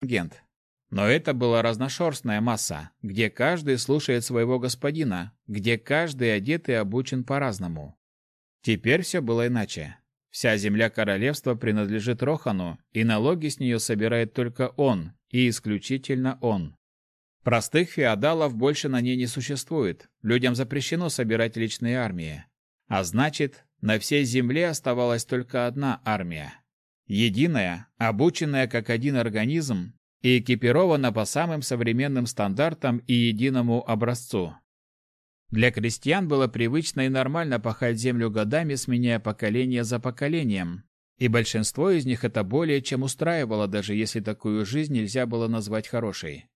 контингент. Но это была разношерстная масса, где каждый слушает своего господина, где каждый одет и обучен по-разному. Теперь все было иначе. Вся земля королевства принадлежит Рохану, и налоги с нее собирает только он, и исключительно он. Простых феодалов больше на ней не существует, людям запрещено собирать личные армии. А значит, на всей земле оставалась только одна армия. Единая, обученная как один организм и экипирована по самым современным стандартам и единому образцу. Для крестьян было привычно и нормально пахать землю годами, сменяя поколение за поколением, и большинство из них это более чем устраивало, даже если такую жизнь нельзя было назвать хорошей.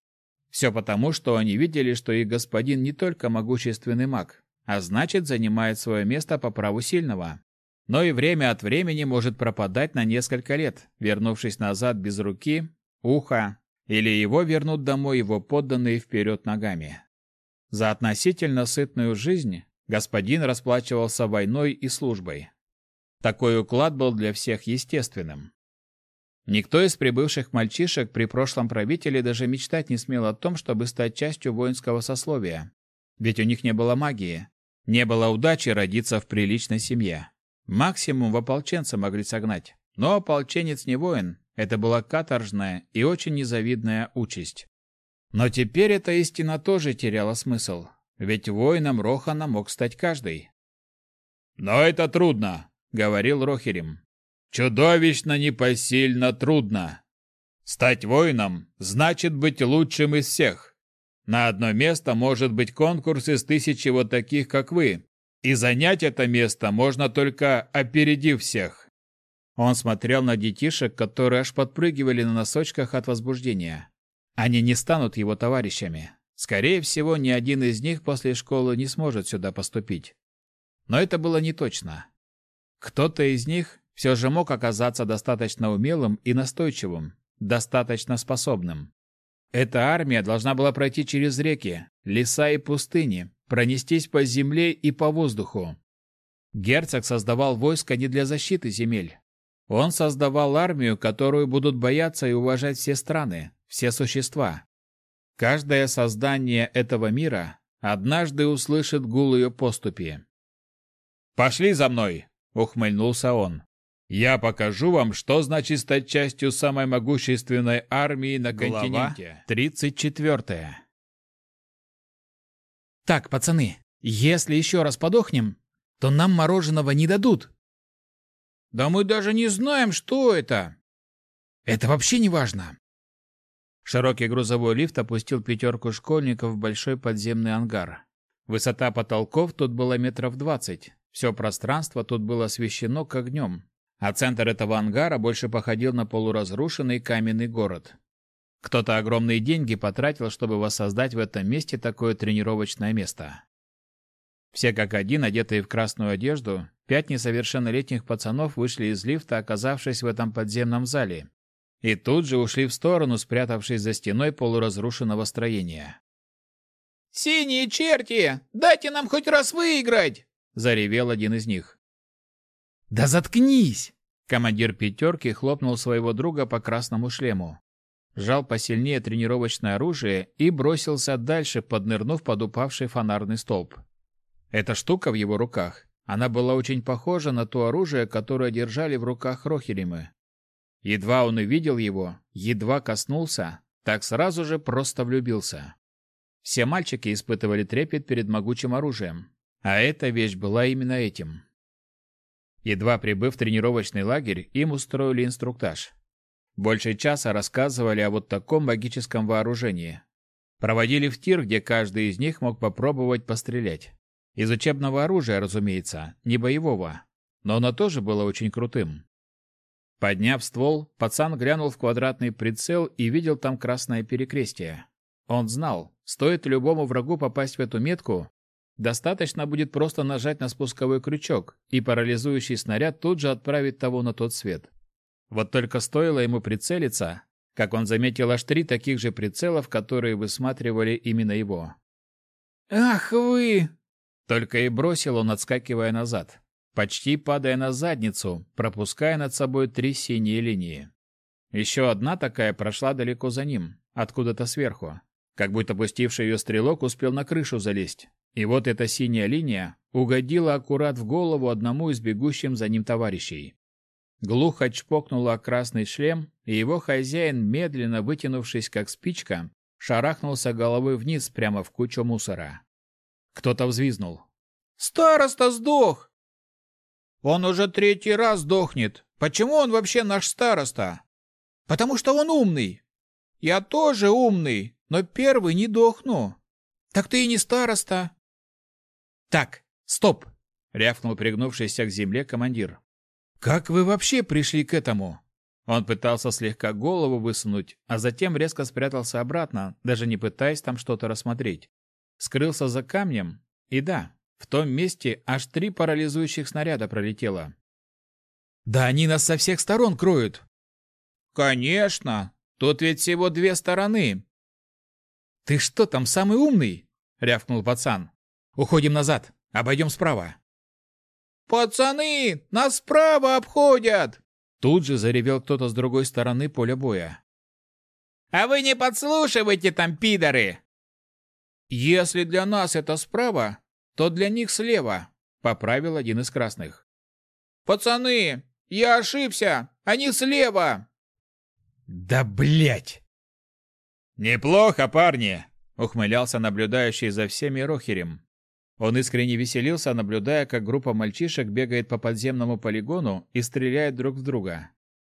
Все потому, что они видели, что их господин не только могущественный маг, а значит занимает свое место по праву сильного, но и время от времени может пропадать на несколько лет, вернувшись назад без руки, уха, или его вернут домой его подданные вперед ногами. За относительно сытную жизнь господин расплачивался войной и службой. Такой уклад был для всех естественным. Никто из прибывших мальчишек при прошлом правителе даже мечтать не смел о том, чтобы стать частью воинского сословия. Ведь у них не было магии, не было удачи родиться в приличной семье. Максимум в ополченца могли согнать. Но ополченец не воин, это была каторжная и очень незавидная участь. Но теперь эта истина тоже теряла смысл, ведь воином Рохана мог стать каждый. «Но это трудно», — говорил Рохерим. «Чудовищно непосильно трудно. Стать воином значит быть лучшим из всех. На одно место может быть конкурс из тысячи вот таких, как вы, и занять это место можно только опередив всех». Он смотрел на детишек, которые аж подпрыгивали на носочках от возбуждения. Они не станут его товарищами. Скорее всего, ни один из них после школы не сможет сюда поступить. Но это было не точно. Кто-то из них все же мог оказаться достаточно умелым и настойчивым, достаточно способным. Эта армия должна была пройти через реки, леса и пустыни, пронестись по земле и по воздуху. Герцог создавал войско не для защиты земель. Он создавал армию, которую будут бояться и уважать все страны, все существа. Каждое создание этого мира однажды услышит гул ее поступи. «Пошли за мной!» — ухмыльнулся он. «Я покажу вам, что значит стать частью самой могущественной армии на Глава континенте». Тридцать четвертая. Так, пацаны, если еще раз подохнем, то нам мороженого не дадут. «Да мы даже не знаем, что это!» Это вообще не важно. Широкий грузовой лифт опустил пятерку школьников в большой подземный ангар. Высота потолков тут была метров двадцать. Все пространство тут было освещено как днем, а центр этого ангара больше походил на полуразрушенный каменный город. Кто-то огромные деньги потратил, чтобы воссоздать в этом месте такое тренировочное место. Все как один, одетые в красную одежду, пять несовершеннолетних пацанов вышли из лифта, оказавшись в этом подземном зале, и тут же ушли в сторону, спрятавшись за стеной полуразрушенного строения. «Синие черти! Дайте нам хоть раз выиграть!» — заревел один из них. Да заткнись! Командир пятерки хлопнул своего друга по красному шлему. Жал посильнее тренировочное оружие и бросился дальше, поднырнув под упавший фонарный столб. Эта штука в его руках, она была очень похожа на то оружие, которое держали в руках Рохеримы. Едва он увидел его, едва коснулся, так сразу же просто влюбился. Все мальчики испытывали трепет перед могучим оружием, а эта вещь была именно этим. Едва прибыв в тренировочный лагерь, им устроили инструктаж. Больше часа рассказывали о вот таком магическом вооружении. Проводили в тир, где каждый из них мог попробовать пострелять. Из учебного оружия, разумеется, не боевого, но оно тоже было очень крутым. Подняв ствол, пацан глянул в квадратный прицел и видел там красное перекрестие. Он знал, стоит любому врагу попасть в эту метку, достаточно будет просто нажать на спусковой крючок, и парализующий снаряд тут же отправит того на тот свет. Вот только стоило ему прицелиться, как он заметил аж три таких же прицелов, которые высматривали именно его. «Ах вы!» Только и бросил он, отскакивая назад почти падая на задницу, пропуская над собой три синие линии. Еще одна такая прошла далеко за ним, откуда-то сверху. Как будто пустивший ее стрелок успел на крышу залезть. И вот эта синяя линия угодила аккурат в голову одному из бегущим за ним товарищей. Глухо чпокнула красный шлем, и его хозяин, медленно вытянувшись как спичка, шарахнулся головой вниз прямо в кучу мусора. Кто-то взвизнул. «Староста сдох!» «Он уже третий раз сдохнет. Почему он вообще наш староста?» «Потому что он умный. Я тоже умный, но первый не дохну. Так ты и не староста». «Так, стоп!» — рявкнул пригнувшийся к земле командир. «Как вы вообще пришли к этому?» Он пытался слегка голову высунуть, а затем резко спрятался обратно, даже не пытаясь там что-то рассмотреть. Скрылся за камнем, и да, в том месте аж три парализующих снаряда пролетело. «Да они нас со всех сторон кроют!» «Конечно! Тут ведь всего две стороны!» «Ты что там, самый умный?» — рявкнул пацан. «Уходим назад, обойдем справа». «Пацаны, нас справа обходят!» Тут же заревел кто-то с другой стороны поля боя. «А вы не подслушивайте там, пидоры!» «Если для нас это справа, то для них слева», — поправил один из красных. «Пацаны, я ошибся! Они слева!» «Да блять!» «Неплохо, парни!» — ухмылялся наблюдающий за всеми Рохерем. Он искренне веселился, наблюдая, как группа мальчишек бегает по подземному полигону и стреляет друг в друга.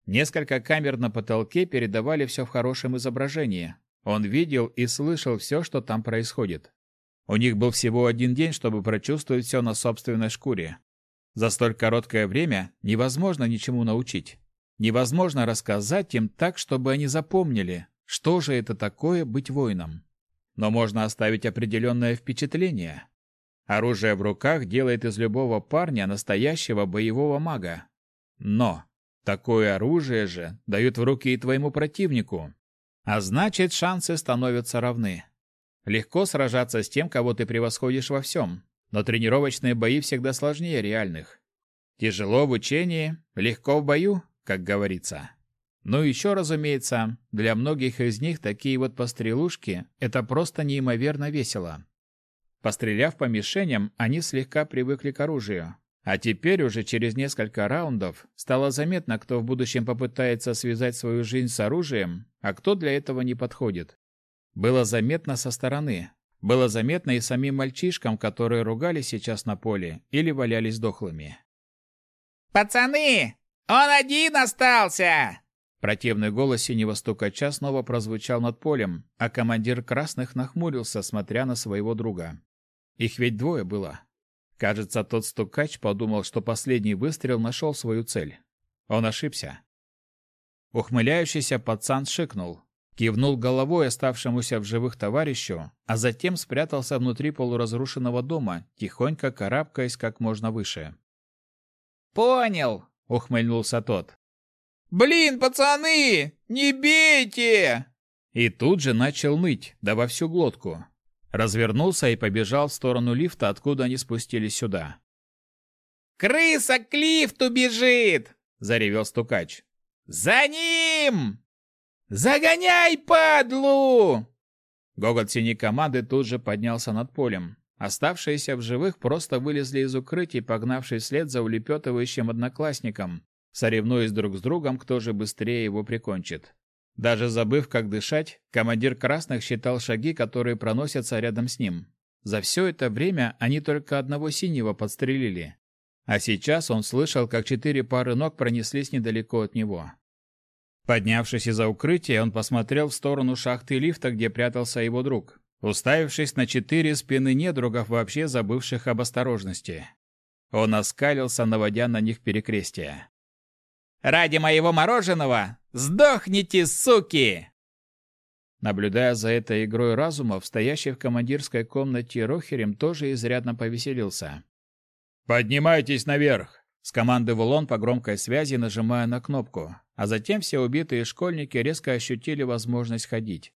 Несколько камер на потолке передавали все в хорошем изображении. Он видел и слышал все, что там происходит. У них был всего один день, чтобы прочувствовать все на собственной шкуре. За столь короткое время невозможно ничему научить. Невозможно рассказать им так, чтобы они запомнили, что же это такое быть воином. Но можно оставить определенное впечатление. Оружие в руках делает из любого парня настоящего боевого мага. Но такое оружие же дают в руки и твоему противнику. А значит, шансы становятся равны. Легко сражаться с тем, кого ты превосходишь во всем, но тренировочные бои всегда сложнее реальных. Тяжело в учении, легко в бою, как говорится. Ну еще, разумеется, для многих из них такие вот пострелушки – это просто неимоверно весело. Постреляв по мишеням, они слегка привыкли к оружию. А теперь уже через несколько раундов стало заметно, кто в будущем попытается связать свою жизнь с оружием, а кто для этого не подходит. Было заметно со стороны. Было заметно и самим мальчишкам, которые ругались сейчас на поле или валялись дохлыми. «Пацаны, он один остался!» Противный голос синего стукача снова прозвучал над полем, а командир красных нахмурился, смотря на своего друга. Их ведь двое было. Кажется, тот стукач подумал, что последний выстрел нашел свою цель. Он ошибся. Ухмыляющийся пацан шикнул, кивнул головой оставшемуся в живых товарищу, а затем спрятался внутри полуразрушенного дома, тихонько карабкаясь как можно выше. «Понял!» — ухмыльнулся тот. «Блин, пацаны, не бейте!» И тут же начал ныть, да во всю глотку развернулся и побежал в сторону лифта, откуда они спустились сюда. «Крыса к лифту бежит!» — заревел стукач. «За ним! Загоняй, падлу!» Гогот синей команды тут же поднялся над полем. Оставшиеся в живых просто вылезли из укрытий, погнавшись вслед за улепетывающим одноклассником, соревнуясь друг с другом, кто же быстрее его прикончит. Даже забыв, как дышать, командир красных считал шаги, которые проносятся рядом с ним. За все это время они только одного синего подстрелили. А сейчас он слышал, как четыре пары ног пронеслись недалеко от него. Поднявшись из-за укрытия, он посмотрел в сторону шахты лифта, где прятался его друг, уставившись на четыре спины недругов, вообще забывших об осторожности. Он оскалился, наводя на них перекрестие. Ради моего мороженого сдохните, суки!» Наблюдая за этой игрой разумов, стоящий в командирской комнате Рохерем тоже изрядно повеселился. «Поднимайтесь наверх!» — скомандовал он по громкой связи, нажимая на кнопку, а затем все убитые школьники резко ощутили возможность ходить.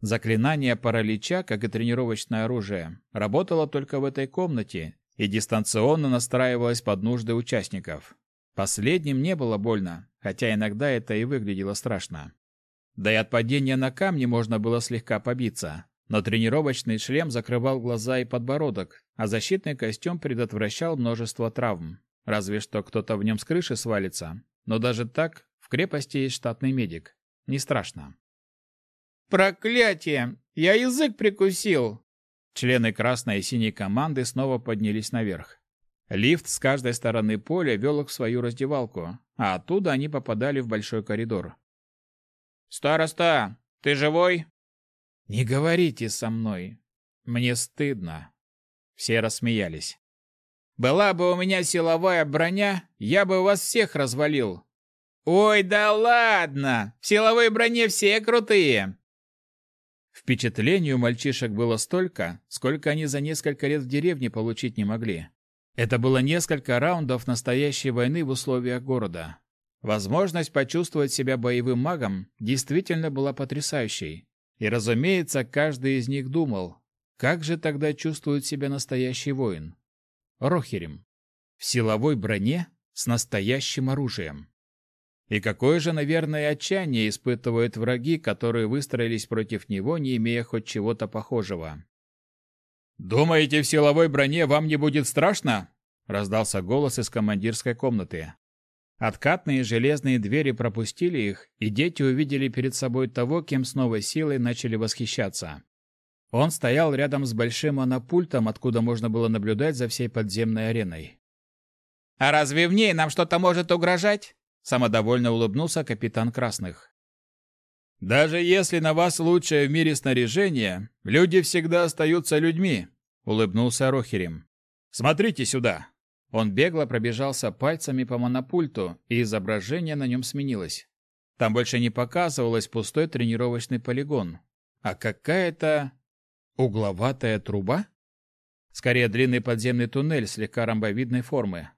Заклинание паралича, как и тренировочное оружие, работало только в этой комнате и дистанционно настраивалось под нужды участников. Последним не было больно, хотя иногда это и выглядело страшно. Да и от падения на камни можно было слегка побиться. Но тренировочный шлем закрывал глаза и подбородок, а защитный костюм предотвращал множество травм. Разве что кто-то в нем с крыши свалится. Но даже так в крепости есть штатный медик. Не страшно. «Проклятие! Я язык прикусил!» Члены красной и синей команды снова поднялись наверх. Лифт с каждой стороны поля вел их в свою раздевалку, а оттуда они попадали в большой коридор. «Староста, ты живой?» «Не говорите со мной. Мне стыдно». Все рассмеялись. «Была бы у меня силовая броня, я бы вас всех развалил». «Ой, да ладно! В силовой броне все крутые!» Впечатлений у мальчишек было столько, сколько они за несколько лет в деревне получить не могли. Это было несколько раундов настоящей войны в условиях города. Возможность почувствовать себя боевым магом действительно была потрясающей. И, разумеется, каждый из них думал, как же тогда чувствует себя настоящий воин? Рохерем. В силовой броне с настоящим оружием. И какое же, наверное, отчаяние испытывают враги, которые выстроились против него, не имея хоть чего-то похожего. «Думаете, в силовой броне вам не будет страшно?» — раздался голос из командирской комнаты. Откатные железные двери пропустили их, и дети увидели перед собой того, кем с новой силой начали восхищаться. Он стоял рядом с большим анапультом, откуда можно было наблюдать за всей подземной ареной. «А разве в ней нам что-то может угрожать?» Самодовольно улыбнулся капитан Красных. «Даже если на вас лучшее в мире снаряжение, люди всегда остаются людьми», — улыбнулся Рохерем. «Смотрите сюда!» Он бегло пробежался пальцами по монопульту, и изображение на нем сменилось. Там больше не показывалось пустой тренировочный полигон, а какая-то угловатая труба? Скорее, длинный подземный туннель слегка ромбовидной формы.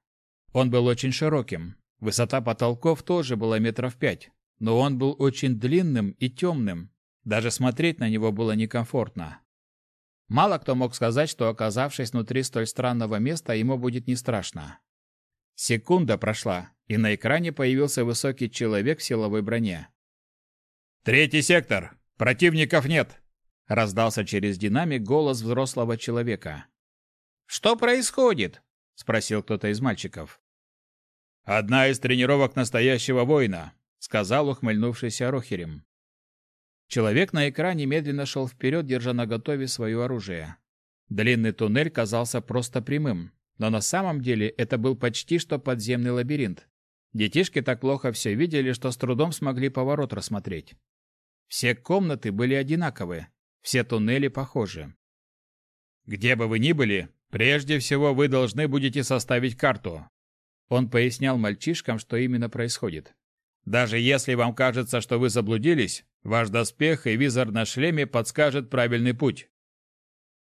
Он был очень широким. Высота потолков тоже была метров пять, но он был очень длинным и темным. Даже смотреть на него было некомфортно. Мало кто мог сказать, что, оказавшись внутри столь странного места, ему будет не страшно. Секунда прошла, и на экране появился высокий человек в силовой броне. «Третий сектор! Противников нет!» — раздался через динамик голос взрослого человека. «Что происходит?» — спросил кто-то из мальчиков. «Одна из тренировок настоящего воина», — сказал ухмыльнувшийся Рохерем. Человек на экране медленно шел вперед, держа наготове свое оружие. Длинный туннель казался просто прямым, но на самом деле это был почти что подземный лабиринт. Детишки так плохо все видели, что с трудом смогли поворот рассмотреть. Все комнаты были одинаковы, все туннели похожи. «Где бы вы ни были, прежде всего вы должны будете составить карту». Он пояснял мальчишкам, что именно происходит. «Даже если вам кажется, что вы заблудились, Ваш доспех и визор на шлеме подскажет правильный путь.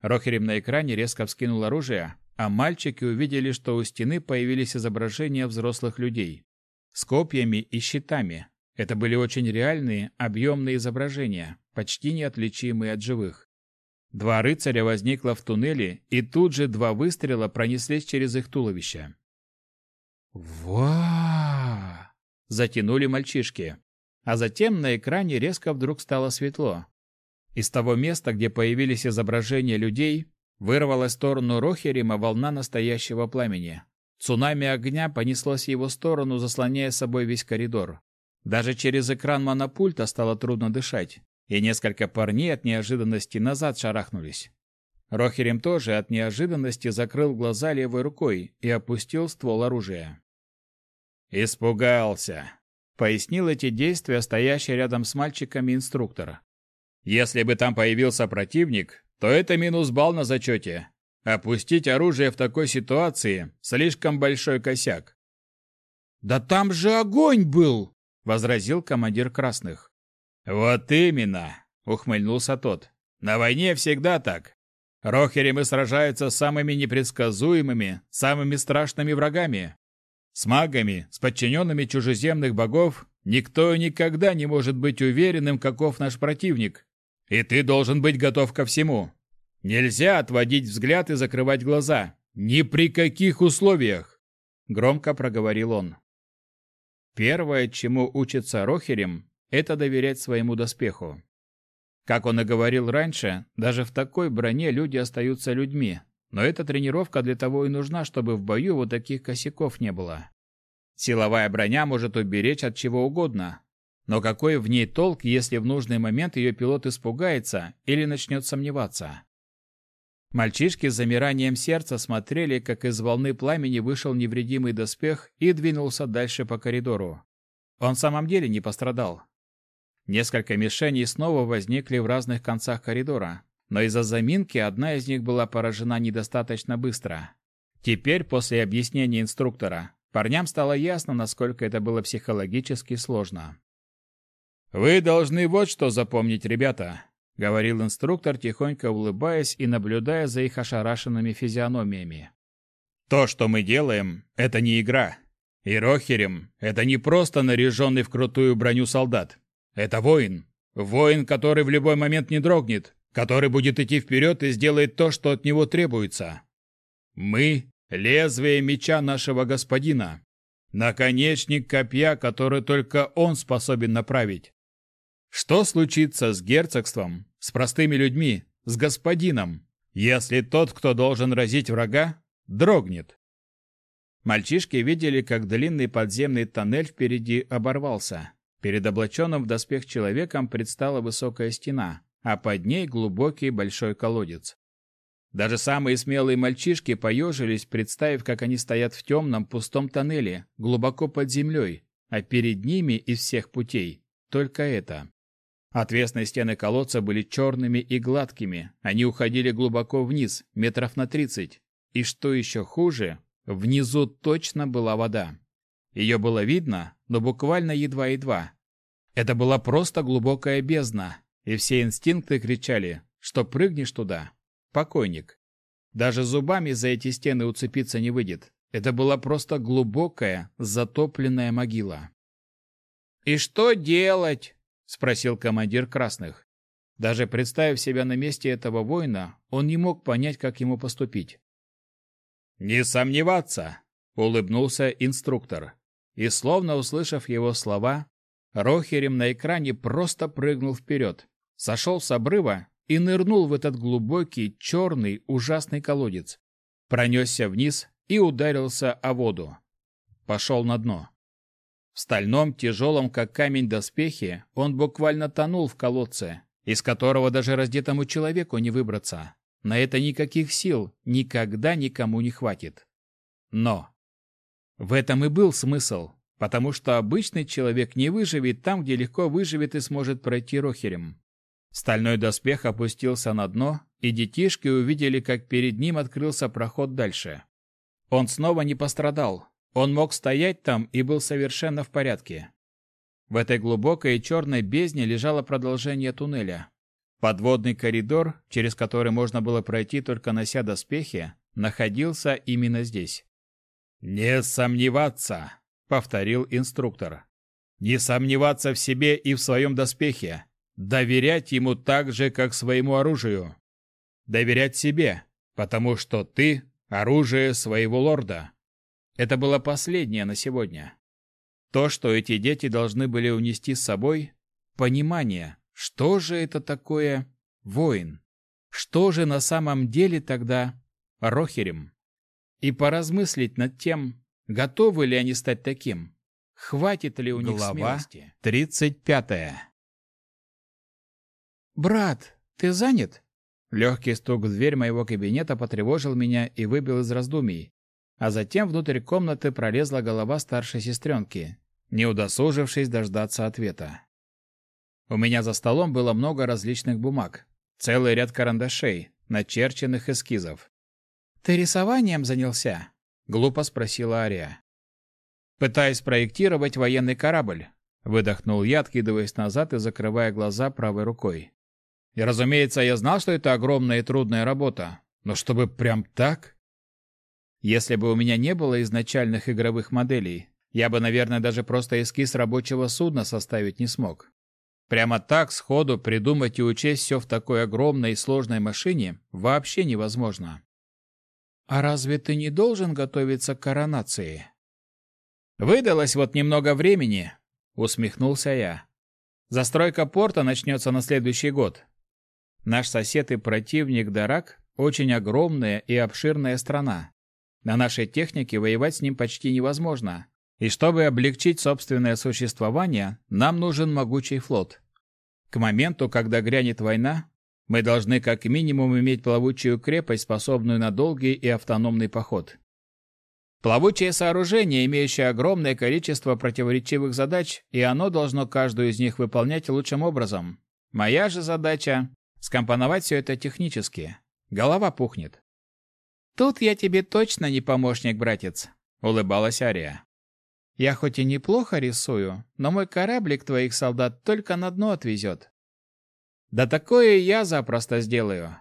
Рохерем на экране резко вскинул оружие, а мальчики увидели, что у стены появились изображения взрослых людей с копьями и щитами. Это были очень реальные, объемные изображения, почти неотличимые от живых. Два рыцаря возникло в туннеле, и тут же два выстрела пронеслись через их туловища. «Ва!» — затянули мальчишки. А затем на экране резко вдруг стало светло. Из того места, где появились изображения людей, вырвалась в сторону Рохерима волна настоящего пламени. Цунами огня понеслось в его сторону, заслоняя собой весь коридор. Даже через экран монопульта стало трудно дышать, и несколько парней от неожиданности назад шарахнулись. Рохерем тоже от неожиданности закрыл глаза левой рукой и опустил ствол оружия. «Испугался», пояснил эти действия стоящий рядом с мальчиками инструктор. Если бы там появился противник, то это минус балл на зачете. Опустить оружие в такой ситуации – слишком большой косяк. «Да там же огонь был!» – возразил командир красных. «Вот именно!» – ухмыльнулся тот. «На войне всегда так. Рохеремы сражаются с самыми непредсказуемыми, самыми страшными врагами. С магами, с подчиненными чужеземных богов, никто никогда не может быть уверенным, каков наш противник. И ты должен быть готов ко всему. Нельзя отводить взгляд и закрывать глаза. Ни при каких условиях!» Громко проговорил он. Первое, чему учится Рохерем, это доверять своему доспеху. Как он и говорил раньше, даже в такой броне люди остаются людьми, но эта тренировка для того и нужна, чтобы в бою вот таких косяков не было. Силовая броня может уберечь от чего угодно, но какой в ней толк, если в нужный момент ее пилот испугается или начнет сомневаться? Мальчишки с замиранием сердца смотрели, как из волны пламени вышел невредимый доспех и двинулся дальше по коридору. Он в самом деле не пострадал. Несколько мишеней снова возникли в разных концах коридора, но из-за заминки одна из них была поражена недостаточно быстро. Теперь, после объяснения инструктора, парням стало ясно, насколько это было психологически сложно. «Вы должны вот что запомнить, ребята», — говорил инструктор, тихонько улыбаясь и наблюдая за их ошарашенными физиономиями. «То, что мы делаем, это не игра. И Рохерем — это не просто наряженный в крутую броню солдат. Это воин. Воин, который в любой момент не дрогнет, который будет идти вперед и сделает то, что от него требуется. Мы — лезвие меча нашего господина, наконечник копья, который только он способен направить. Что случится с герцогством, с простыми людьми, с господином, если тот, кто должен разить врага, дрогнет? Мальчишки видели, как длинный подземный тоннель впереди оборвался. Перед облаченным в доспех человеком предстала высокая стена, а под ней глубокий большой колодец. Даже самые смелые мальчишки поежились, представив, как они стоят в темном пустом тоннеле, глубоко под землей, а перед ними из всех путей только это. Отвесные стены колодца были черными и гладкими, они уходили глубоко вниз, метров на тридцать. И что еще хуже, внизу точно была вода. Ее было видно, но буквально едва-едва. Это была просто глубокая бездна, и все инстинкты кричали, что прыгнешь туда — покойник. Даже зубами за эти стены уцепиться не выйдет. Это была просто глубокая, затопленная могила. «И что делать?» спросил командир красных. Даже представив себя на месте этого воина, он не мог понять, как ему поступить. «Не сомневаться!» — улыбнулся инструктор. И, словно услышав его слова, Рохерем на экране просто прыгнул вперед, сошел с обрыва и нырнул в этот глубокий, черный, ужасный колодец. Пронесся вниз и ударился о воду. Пошел на дно. В стальном, тяжелом, как камень доспехе, он буквально тонул в колодце, из которого даже раздетому человеку не выбраться. На это никаких сил никогда никому не хватит. Но в этом и был смысл, потому что обычный человек не выживет там, где легко выживет и сможет пройти рохерем. Стальной доспех опустился на дно, и детишки увидели, как перед ним открылся проход дальше. Он снова не пострадал, он мог стоять там и был совершенно в порядке. В этой глубокой черной бездне лежало продолжение туннеля. Подводный коридор, через который можно было пройти только нося доспехи, находился именно здесь. «Не сомневаться», — повторил инструктор. «Не сомневаться в себе и в своем доспехе. Доверять ему так же, как своему оружию. Доверять себе, потому что ты — оружие своего лорда. Это было последнее на сегодня. То, что эти дети должны были унести с собой, понимание, что же это такое воин, что же на самом деле тогда Рохерем, и поразмыслить над тем, готовы ли они стать таким, хватит ли у них Глава смелости. Тридцать пятая. «Брат, ты занят?» Легкий стук в дверь моего кабинета потревожил меня и выбил из раздумий, а затем внутрь комнаты пролезла голова старшей сестренки, не удосужившись дождаться ответа. У меня за столом было много различных бумаг, целый ряд карандашей, начерченных эскизов. «Ты рисованием занялся?» — глупо спросила Ария. «Пытаясь проектировать военный корабль», — выдохнул я, откидываясь назад и закрывая глаза правой рукой. И, разумеется, я знал, что это огромная и трудная работа, но чтобы прям так? Если бы у меня не было изначальных игровых моделей, я бы, наверное, даже просто эскиз рабочего судна составить не смог. Прямо так сходу придумать и учесть все в такой огромной и сложной машине вообще невозможно. А разве ты не должен готовиться к коронации? Выдалось вот немного времени, усмехнулся я. Застройка порта начнется на следующий год. Наш сосед и противник Дарак очень огромная и обширная страна. На нашей технике воевать с ним почти невозможно. И чтобы облегчить собственное существование, нам нужен могучий флот. К моменту, когда грянет война, мы должны как минимум иметь плавучую крепость, способную на долгий и автономный поход. Плавучее сооружение, имеющее огромное количество противоречивых задач, и оно должно каждую из них выполнять лучшим образом. Моя же задача – скомпоновать все это технически. Голова пухнет. «Тут я тебе точно не помощник, братец», — улыбалась Ария. «Я хоть и неплохо рисую, но мой кораблик твоих солдат только на дно отвезет». «Да такое я запросто сделаю».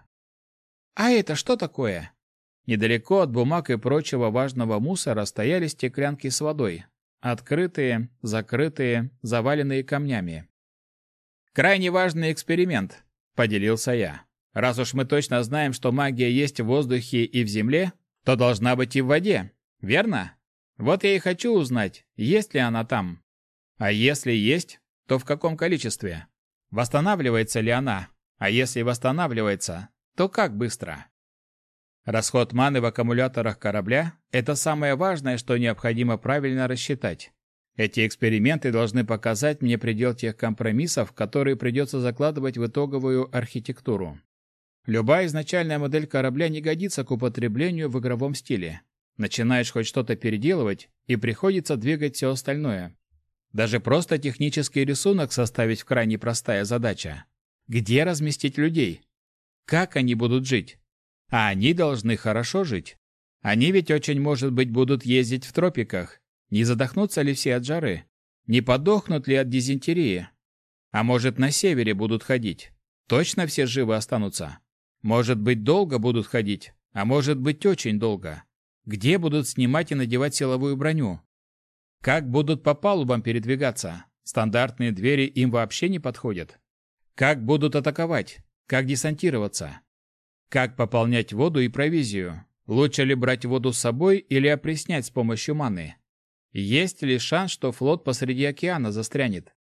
«А это что такое?» Недалеко от бумаг и прочего важного мусора стояли стеклянки с водой. Открытые, закрытые, заваленные камнями. «Крайне важный эксперимент», — поделился я. «Раз уж мы точно знаем, что магия есть в воздухе и в земле, то должна быть и в воде, верно? Вот я и хочу узнать, есть ли она там. А если есть, то в каком количестве? Восстанавливается ли она? А если восстанавливается, то как быстро?» Расход маны в аккумуляторах корабля – это самое важное, что необходимо правильно рассчитать. Эти эксперименты должны показать мне предел тех компромиссов, которые придется закладывать в итоговую архитектуру. Любая изначальная модель корабля не годится к употреблению в игровом стиле. Начинаешь хоть что-то переделывать, и приходится двигать все остальное. Даже просто технический рисунок составить крайне простая задача. Где разместить людей? Как они будут жить? А они должны хорошо жить. Они ведь очень, может быть, будут ездить в тропиках. Не задохнутся ли все от жары? Не подохнут ли от дизентерии? А может, на севере будут ходить? Точно все живы останутся? Может быть, долго будут ходить, а может быть, очень долго. Где будут снимать и надевать силовую броню? Как будут по палубам передвигаться? Стандартные двери им вообще не подходят. Как будут атаковать? Как десантироваться? Как пополнять воду и провизию? Лучше ли брать воду с собой или опреснять с помощью маны? Есть ли шанс, что флот посреди океана застрянет?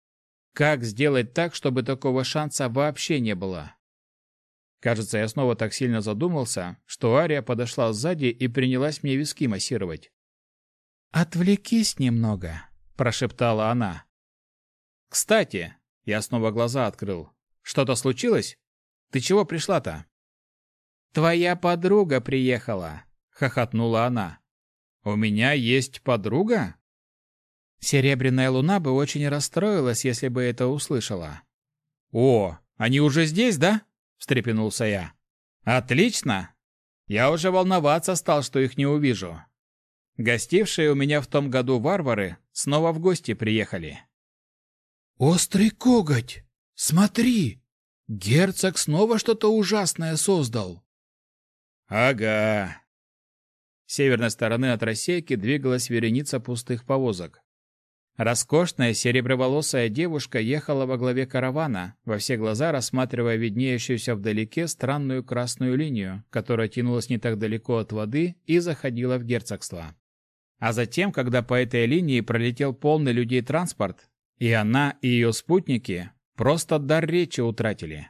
Как сделать так, чтобы такого шанса вообще не было? Кажется, я снова так сильно задумался, что Ария подошла сзади и принялась мне виски массировать. «Отвлекись немного», – прошептала она. «Кстати», – я снова глаза открыл. «Что-то случилось? Ты чего пришла-то?» «Твоя подруга приехала», — хохотнула она. «У меня есть подруга?» Серебряная луна бы очень расстроилась, если бы это услышала. «О, они уже здесь, да?» — встрепенулся я. «Отлично! Я уже волноваться стал, что их не увижу. Гостившие у меня в том году варвары снова в гости приехали». «Острый коготь! Смотри! Герцог снова что-то ужасное создал!» Ага. С северной стороны от рассейки двигалась вереница пустых повозок. Роскошная сереброволосая девушка ехала во главе каравана, во все глаза рассматривая виднеющуюся вдалеке странную красную линию, которая тянулась не так далеко от воды и заходила в герцогство. А затем, когда по этой линии пролетел полный людей транспорт, и она, и ее спутники просто дар речи утратили.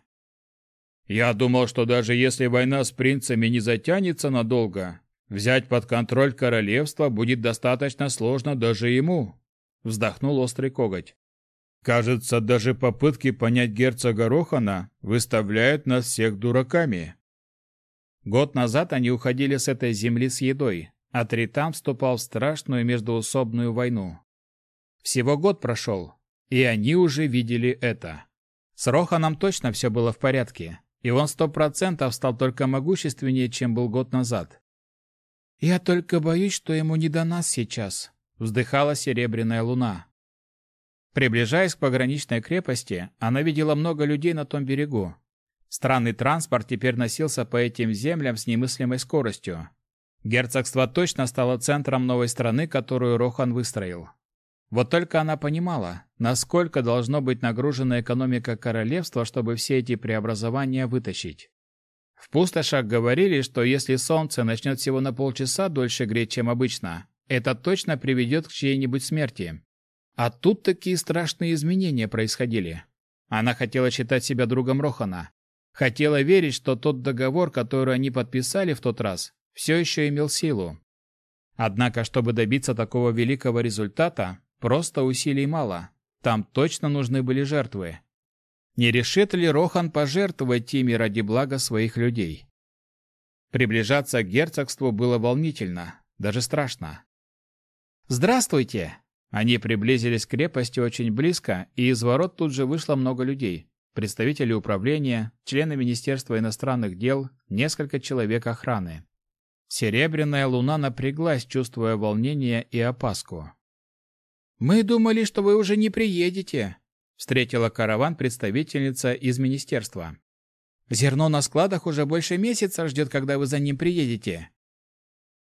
Я думал, что даже если война с принцами не затянется надолго, взять под контроль королевство будет достаточно сложно даже ему. Вздохнул острый коготь. Кажется, даже попытки понять герцога Рохана выставляют нас всех дураками. Год назад они уходили с этой земли с едой, а Тритам вступал в страшную междоусобную войну. Всего год прошел, и они уже видели это. С Роханом точно все было в порядке, и он сто процентов стал только могущественнее, чем был год назад. «Я только боюсь, что ему не до нас сейчас», — вздыхала серебряная луна. Приближаясь к пограничной крепости, она видела много людей на том берегу. Странный транспорт теперь носился по этим землям с немыслимой скоростью. Герцогство точно стало центром новой страны, которую Рохан выстроил. Вот только она понимала, насколько должно быть нагружена экономика королевства, чтобы все эти преобразования вытащить. В пустошах говорили, что если солнце начнет всего на полчаса дольше греть, чем обычно, это точно приведет к чьей-нибудь смерти. А тут такие страшные изменения происходили. Она хотела считать себя другом Рохана. Хотела верить, что тот договор, который они подписали в тот раз, все еще имел силу. Однако, чтобы добиться такого великого результата, просто усилий мало. Там точно нужны были жертвы. Не решит ли Рохан пожертвовать ими ради блага своих людей? Приближаться к герцогству было волнительно, даже страшно. «Здравствуйте!» Они приблизились к крепости очень близко, и из ворот тут же вышло много людей. Представители управления, члены Министерства иностранных дел, несколько человек охраны. Серебряная луна напряглась, чувствуя волнение и опаску. «Мы думали, что вы уже не приедете», — встретила караван представительница из министерства. «Зерно на складах уже больше месяца ждет, когда вы за ним приедете».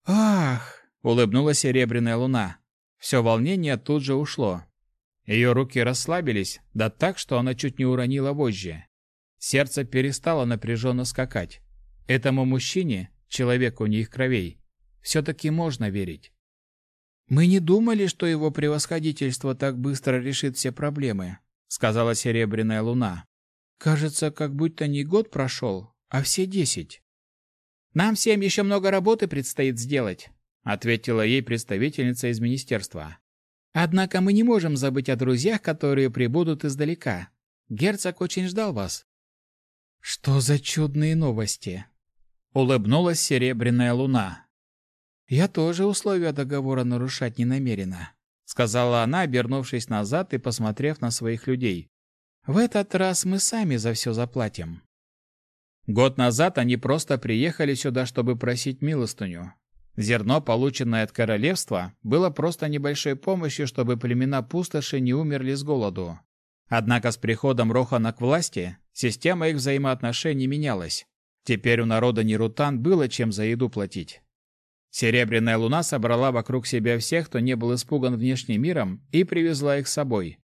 «Ах!» Улыбнулась серебряная луна. Все волнение тут же ушло. Ее руки расслабились, да так, что она чуть не уронила вожжи. Сердце перестало напряженно скакать. Этому мужчине, человеку не их кровей, все-таки можно верить. «Мы не думали, что его превосходительство так быстро решит все проблемы», сказала Серебряная Луна. «Кажется, как будто не год прошел, а все десять. Нам всем еще много работы предстоит сделать ответила ей представительница из министерства. Однако мы не можем забыть о друзьях, которые прибудут издалека. Герцог очень ждал вас. Что за чудные новости? Улыбнулась серебряная луна. Я тоже условия договора нарушать не намерена, сказала она, обернувшись назад и посмотрев на своих людей. В этот раз мы сами за все заплатим. Год назад они просто приехали сюда, чтобы просить милостыню, Зерно, полученное от королевства, было просто небольшой помощью, чтобы племена пустоши не умерли с голоду. Однако с приходом Рохана к власти система их взаимоотношений менялась. Теперь у народа Нерутан было чем за еду платить. Серебряная луна собрала вокруг себя всех, кто не был испуган внешним миром, и привезла их с собой.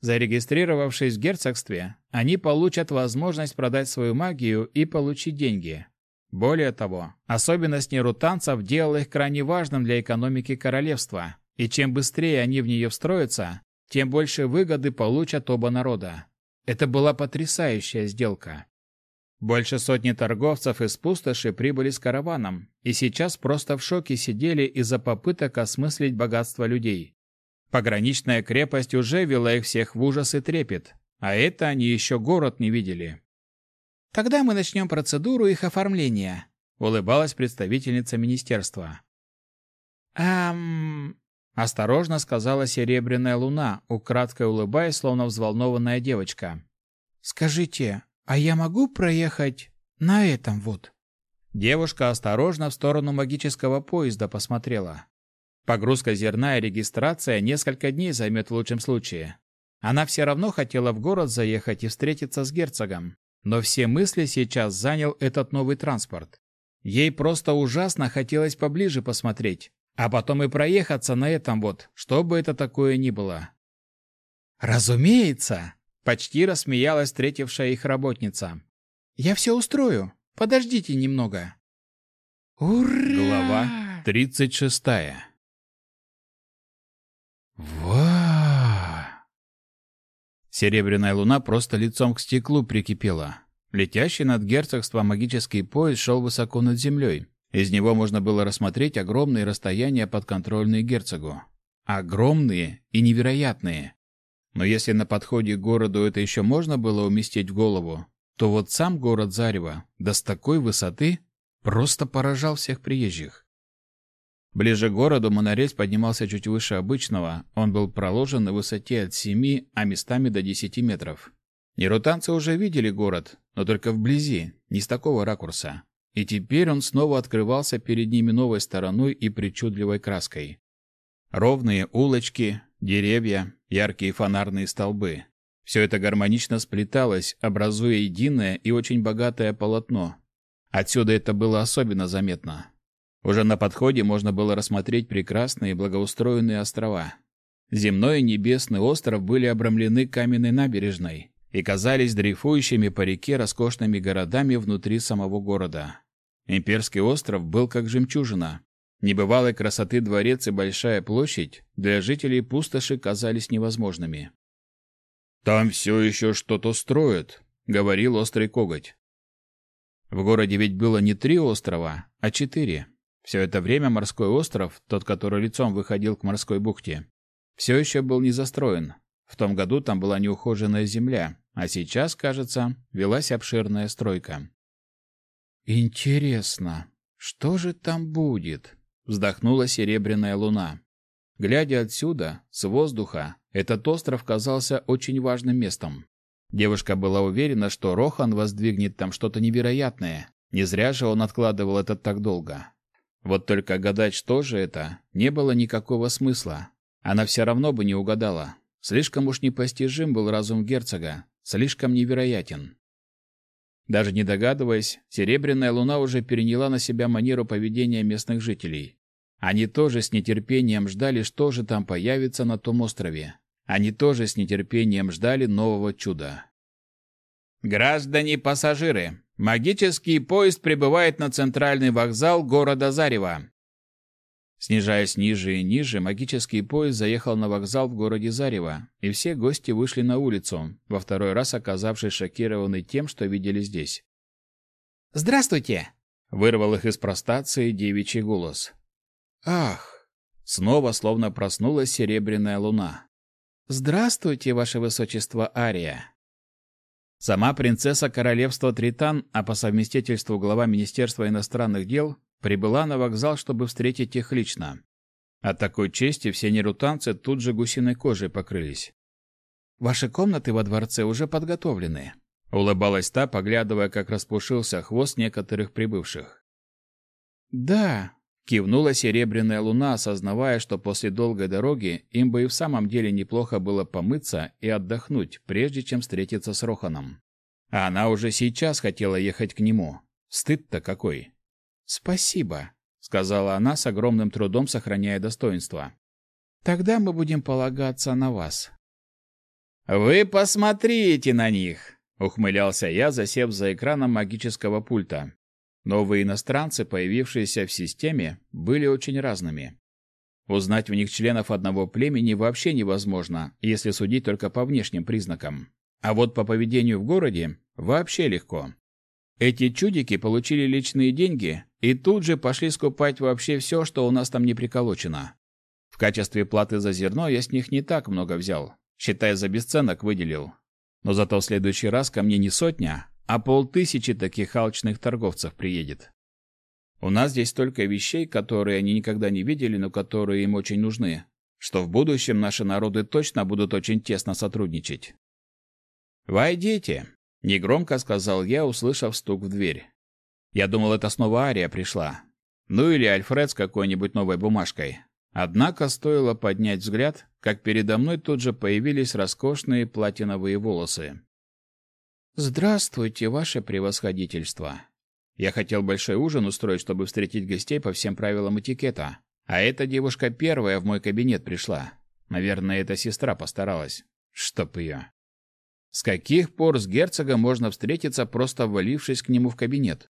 Зарегистрировавшись в герцогстве, они получат возможность продать свою магию и получить деньги. Более того, особенность нерутанцев делала их крайне важным для экономики королевства, и чем быстрее они в нее встроятся, тем больше выгоды получат оба народа. Это была потрясающая сделка. Больше сотни торговцев из пустоши прибыли с караваном, и сейчас просто в шоке сидели из-за попыток осмыслить богатство людей. Пограничная крепость уже вела их всех в ужас и трепет, а это они еще город не видели. Когда мы начнем процедуру их оформления?» — улыбалась представительница министерства. «Ам...» — осторожно сказала Серебряная Луна, украдкой улыбаясь, словно взволнованная девочка. «Скажите, а я могу проехать на этом вот?» Девушка осторожно в сторону магического поезда посмотрела. Погрузка зерна и регистрация несколько дней займет в лучшем случае. Она все равно хотела в город заехать и встретиться с герцогом. Но все мысли сейчас занял этот новый транспорт. Ей просто ужасно хотелось поближе посмотреть, а потом и проехаться на этом вот, что бы это такое ни было. «Разумеется!» — почти рассмеялась встретившая их работница. «Я все устрою. Подождите немного». «Ура!» Глава тридцать шестая. Серебряная луна просто лицом к стеклу прикипела. Летящий над герцогством магический поезд шел высоко над землей. Из него можно было рассмотреть огромные расстояния, подконтрольные герцогу. Огромные и невероятные. Но если на подходе к городу это еще можно было уместить в голову, то вот сам город Зарево, да с такой высоты, просто поражал всех приезжих. Ближе к городу монорельс поднимался чуть выше обычного, он был проложен на высоте от 7, а местами до 10 метров. Нерутанцы уже видели город, но только вблизи, не с такого ракурса. И теперь он снова открывался перед ними новой стороной и причудливой краской. Ровные улочки, деревья, яркие фонарные столбы. Все это гармонично сплеталось, образуя единое и очень богатое полотно. Отсюда это было особенно заметно. Уже на подходе можно было рассмотреть прекрасные благоустроенные острова. Земной и небесный остров были обрамлены каменной набережной и казались дрейфующими по реке роскошными городами внутри самого города. Имперский остров был как жемчужина. Небывалой красоты дворец и большая площадь для жителей пустоши казались невозможными. «Там все еще что-то строят», — говорил острый коготь. В городе ведь было не три острова, а четыре. Все это время морской остров, тот, который лицом выходил к морской бухте, все еще был не застроен. В том году там была неухоженная земля, а сейчас, кажется, велась обширная стройка. «Интересно, что же там будет?» — вздохнула серебряная луна. Глядя отсюда, с воздуха, этот остров казался очень важным местом. Девушка была уверена, что Рохан воздвигнет там что-то невероятное. Не зря же он откладывал это так долго. Вот только гадать, что же это, не было никакого смысла. Она все равно бы не угадала. Слишком уж непостижим был разум герцога, слишком невероятен. Даже не догадываясь, Серебряная Луна уже переняла на себя манеру поведения местных жителей. Они тоже с нетерпением ждали, что же там появится на том острове. Они тоже с нетерпением ждали нового чуда. Граждане пассажиры, магический поезд прибывает на центральный вокзал города Зарево. Снижаясь ниже и ниже, магический поезд заехал на вокзал в городе Зарево, и все гости вышли на улицу, во второй раз оказавшись шокированы тем, что видели здесь. «Здравствуйте!» — вырвал их из простации девичий голос. «Ах!» — снова словно проснулась серебряная луна. «Здравствуйте, ваше высочество Ария!» Сама принцесса королевства Тритан, а по совместительству глава Министерства иностранных дел, прибыла на вокзал, чтобы встретить их лично. От такой чести все нерутанцы тут же гусиной кожей покрылись. «Ваши комнаты во дворце уже подготовлены», — улыбалась та, поглядывая, как распушился хвост некоторых прибывших. «Да», Кивнула серебряная луна, осознавая, что после долгой дороги им бы и в самом деле неплохо было помыться и отдохнуть, прежде чем встретиться с Роханом. А она уже сейчас хотела ехать к нему. Стыд-то какой. «Спасибо», — сказала она с огромным трудом, сохраняя достоинство. «Тогда мы будем полагаться на вас». «Вы посмотрите на них!» — ухмылялся я, засев за экраном магического пульта. Новые иностранцы, появившиеся в системе, были очень разными. Узнать в них членов одного племени вообще невозможно, если судить только по внешним признакам. А вот по поведению в городе вообще легко. Эти чудики получили личные деньги и тут же пошли скупать вообще все, что у нас там не приколочено. В качестве платы за зерно я с них не так много взял, считая за бесценок выделил. Но зато в следующий раз ко мне не сотня, а полтысячи таких алчных торговцев приедет. У нас здесь столько вещей, которые они никогда не видели, но которые им очень нужны, что в будущем наши народы точно будут очень тесно сотрудничать. «Войдите», — негромко сказал я, услышав стук в дверь. Я думал, это снова Ария пришла. Ну или Альфред с какой-нибудь новой бумажкой. Однако стоило поднять взгляд, как передо мной тут же появились роскошные платиновые волосы. Здравствуйте, ваше превосходительство. Я хотел большой ужин устроить, чтобы встретить гостей по всем правилам этикета. А эта девушка первая в мой кабинет пришла. Наверное, эта сестра постаралась. Чтоб ее. С каких пор с герцогом можно встретиться, просто ввалившись к нему в кабинет?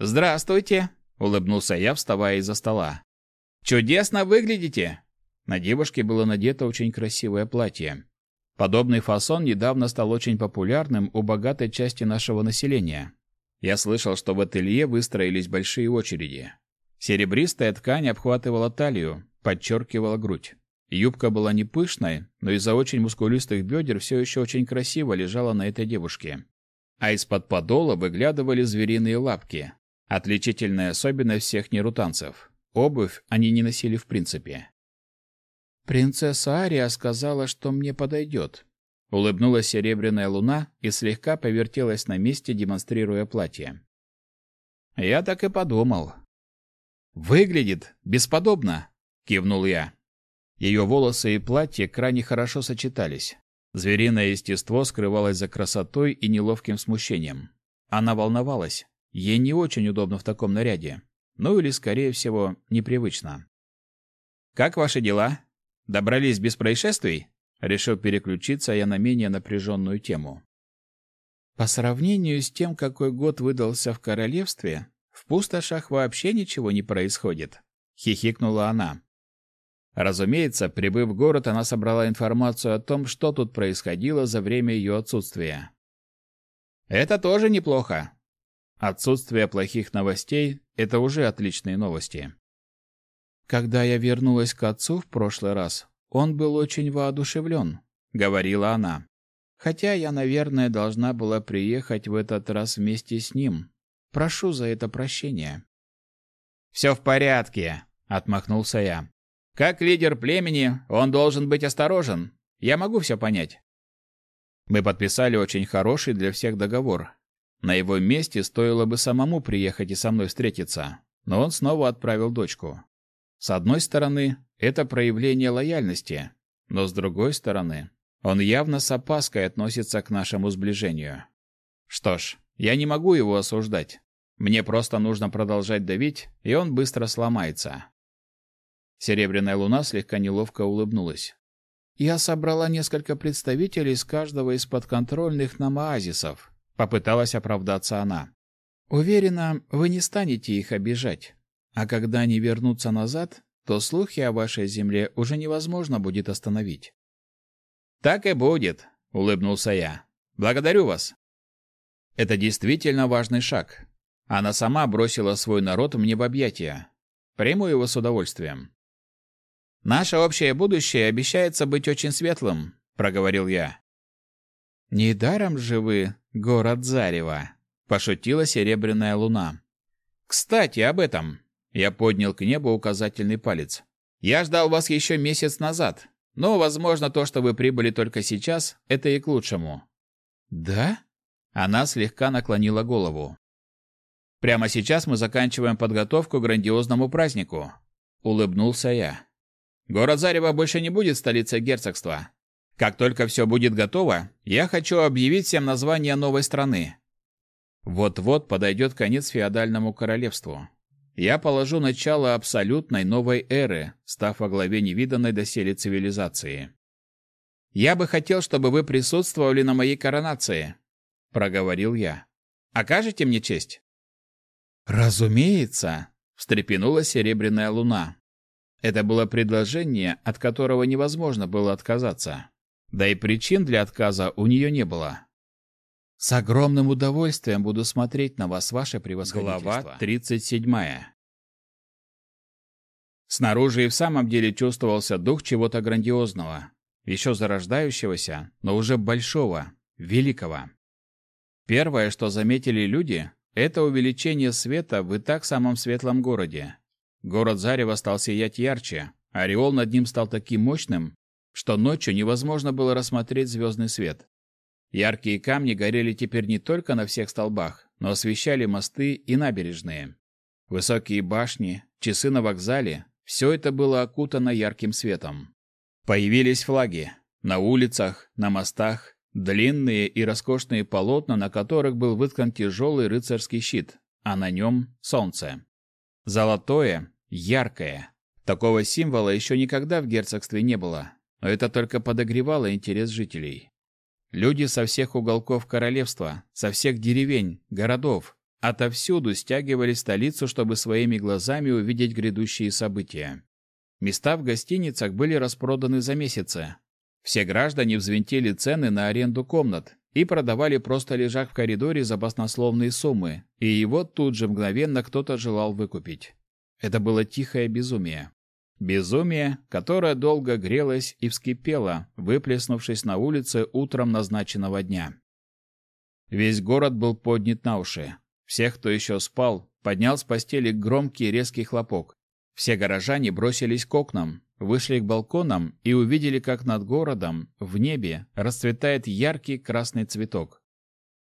«Здравствуйте!» — улыбнулся я, вставая из-за стола. «Чудесно выглядите!» На девушке было надето очень красивое платье. Подобный фасон недавно стал очень популярным у богатой части нашего населения. Я слышал, что в ателье выстроились большие очереди. Серебристая ткань обхватывала талию, подчеркивала грудь. Юбка была не пышной, но из-за очень мускулистых бедер все еще очень красиво лежала на этой девушке. А из-под подола выглядывали звериные лапки. Отличительная особенность всех нерутанцев. Обувь они не носили в принципе. Принцесса Ария сказала, что мне подойдет. Улыбнулась серебряная луна и слегка повертелась на месте, демонстрируя платье. Я так и подумал. Выглядит бесподобно, кивнул я. Ее волосы и платье крайне хорошо сочетались. Звериное естество скрывалось за красотой и неловким смущением. Она волновалась. Ей не очень удобно в таком наряде. Ну или, скорее всего, непривычно. «Как ваши дела?» Добрались без происшествий? Решил переключиться я на менее напряженную тему. По сравнению с тем, какой год выдался в королевстве, в пустошах вообще ничего не происходит, — хихикнула она. Разумеется, прибыв в город, она собрала информацию о том, что тут происходило за время ее отсутствия. Это тоже неплохо. Отсутствие плохих новостей – это уже отличные новости. Когда я вернулась к отцу в прошлый раз, он был очень воодушевлен, говорила она. Хотя я, наверное, должна была приехать в этот раз вместе с ним. Прошу за это прощения. «Все в порядке, отмахнулся я. Как лидер племени, он должен быть осторожен. Я могу все понять. Мы подписали очень хороший для всех договор. На его месте стоило бы самому приехать и со мной встретиться, но он снова отправил дочку. С одной стороны, это проявление лояльности, но с другой стороны, он явно с опаской относится к нашему сближению. Что ж, я не могу его осуждать. Мне просто нужно продолжать давить, и он быстро сломается. Серебряная луна слегка неловко улыбнулась. Я собрала несколько представителей из каждого из подконтрольных нам оазисов, попыталась оправдаться она. Уверена, вы не станете их обижать. А когда они вернутся назад, то слухи о вашей земле уже невозможно будет остановить. Так и будет, улыбнулся я. Благодарю вас. Это действительно важный шаг. Она сама бросила свой народ мне в объятия. Приму его с удовольствием. Наше общее будущее обещается быть очень светлым, проговорил я. Недаром же вы город Зарева, пошутила серебряная луна. Кстати, об этом. Я поднял к небу указательный палец. Я ждал вас еще месяц назад, но, возможно, то, что вы прибыли только сейчас, это и к лучшему. Да? Она слегка наклонила голову. Прямо сейчас мы заканчиваем подготовку к грандиозному празднику, улыбнулся я. Город Зарево больше не будет столицей герцогства. Как только все будет готово, я хочу объявить всем название новой страны. Вот-вот подойдет конец феодальному королевству. Я положу начало абсолютной новой эры, став во главе невиданной доселе цивилизации. Я бы хотел, чтобы вы присутствовали на моей коронации, проговорил я. Окажете мне честь? Разумеется, встрепенулась серебряная луна. Это было предложение, от которого невозможно было отказаться. Да и причин для отказа у нее не было. С огромным удовольствием буду смотреть на вас, ваше превосходительство. Глава 37. Снаружи и в самом деле чувствовался дух чего-то грандиозного, еще зарождающегося, но уже большого, великого. Первое, что заметили люди, это увеличение света в и так самом светлом городе. Город Зарево стал сиять ярче, ореол над ним стал таким мощным, что ночью невозможно было рассмотреть звездный свет. Яркие камни горели теперь не только на всех столбах, но освещали мосты и набережные. Высокие башни, часы на вокзале – все это было окутано ярким светом. Появились флаги. На улицах, на мостах, длинные и роскошные полотна, на которых был выткан тяжелый рыцарский щит, а на нем – солнце. Золотое, яркое. Такого символа еще никогда в герцогстве не было, но это только подогревало интерес жителей. Люди со всех уголков королевства, со всех деревень, городов, отовсюду стягивались в столицу, чтобы своими глазами увидеть грядущие события. Места в гостиницах были распроданы за месяцы. Все граждане взвинтили цены на аренду комнат и продавали просто лежак в коридоре за баснословные суммы, и его тут же мгновенно кто-то желал выкупить. Это было тихое безумие. Безумие, которое долго грелось и вскипело, выплеснувшись на улице утром назначенного дня. Весь город был поднят на уши. Всех, кто еще спал, поднял с постели громкий резкий хлопок. Все горожане бросились к окнам, вышли к балконам и увидели, как над городом, в небе, расцветает яркий красный цветок.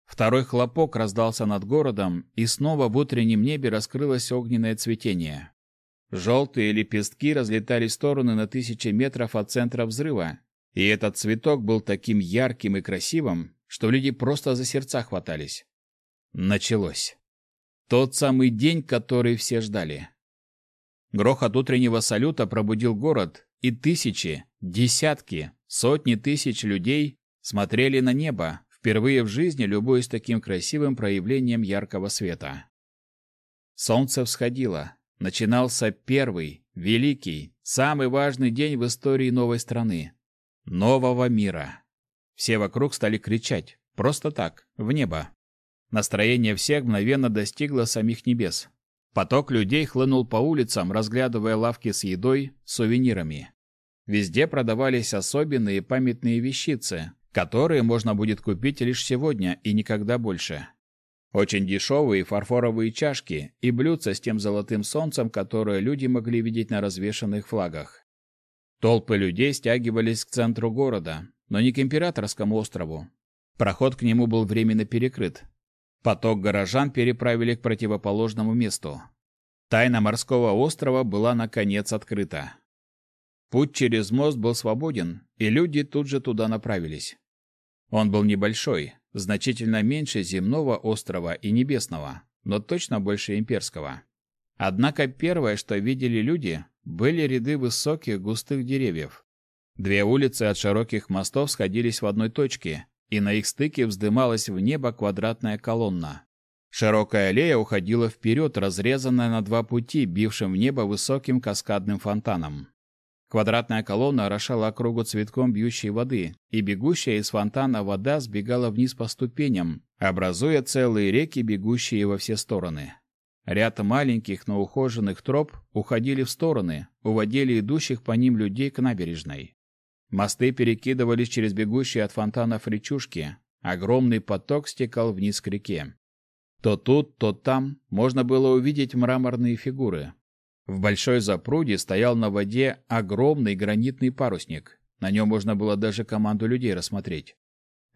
Второй хлопок раздался над городом, и снова в утреннем небе раскрылось огненное цветение. Желтые лепестки разлетались в стороны на тысячи метров от центра взрыва, и этот цветок был таким ярким и красивым, что люди просто за сердца хватались. Началось. Тот самый день, который все ждали. Грохот утреннего салюта пробудил город, и тысячи, десятки, сотни тысяч людей смотрели на небо, впервые в жизни любуясь таким красивым проявлением яркого света. Солнце всходило. Начинался первый, великий, самый важный день в истории новой страны. Нового мира. Все вокруг стали кричать, просто так, в небо. Настроение всех мгновенно достигло самих небес. Поток людей хлынул по улицам, разглядывая лавки с едой, сувенирами. Везде продавались особенные памятные вещицы, которые можно будет купить лишь сегодня и никогда больше. Очень дешевые фарфоровые чашки и блюдца с тем золотым солнцем, которое люди могли видеть на развешанных флагах. Толпы людей стягивались к центру города, но не к императорскому острову. Проход к нему был временно перекрыт, Поток горожан переправили к противоположному месту. Тайна морского острова была наконец открыта. Путь через мост был свободен, и люди тут же туда направились. Он был небольшой, значительно меньше земного острова и небесного, но точно больше имперского. Однако первое, что видели люди, были ряды высоких густых деревьев. Две улицы от широких мостов сходились в одной точке, и на их стыке вздымалась в небо квадратная колонна. Широкая аллея уходила вперед, разрезанная на два пути, бившим в небо высоким каскадным фонтаном. Квадратная колонна орошала округу цветком бьющей воды, и бегущая из фонтана вода сбегала вниз по ступеням, образуя целые реки, бегущие во все стороны. Ряд маленьких, но ухоженных троп уходили в стороны, уводили идущих по ним людей к набережной. Мосты перекидывались через бегущие от фонтанов речушки. Огромный поток стекал вниз к реке. То тут, то там можно было увидеть мраморные фигуры. В большой запруде стоял на воде огромный гранитный парусник. На нем можно было даже команду людей рассмотреть.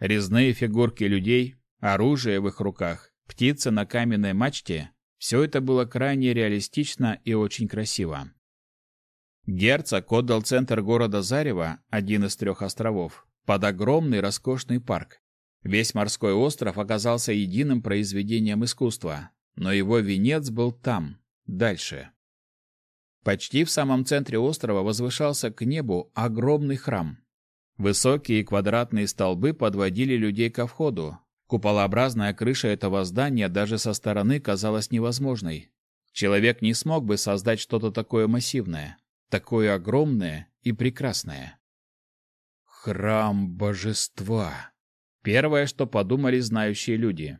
Резные фигурки людей, оружие в их руках, птицы на каменной мачте – все это было крайне реалистично и очень красиво. Герцог отдал центр города Зарево, один из трех островов, под огромный роскошный парк. Весь морской остров оказался единым произведением искусства, но его венец был там, дальше. Почти в самом центре острова возвышался к небу огромный храм. Высокие квадратные столбы подводили людей ко входу. Куполообразная крыша этого здания даже со стороны казалась невозможной. Человек не смог бы создать что-то такое массивное такое огромное и прекрасное. Храм божества. Первое, что подумали знающие люди.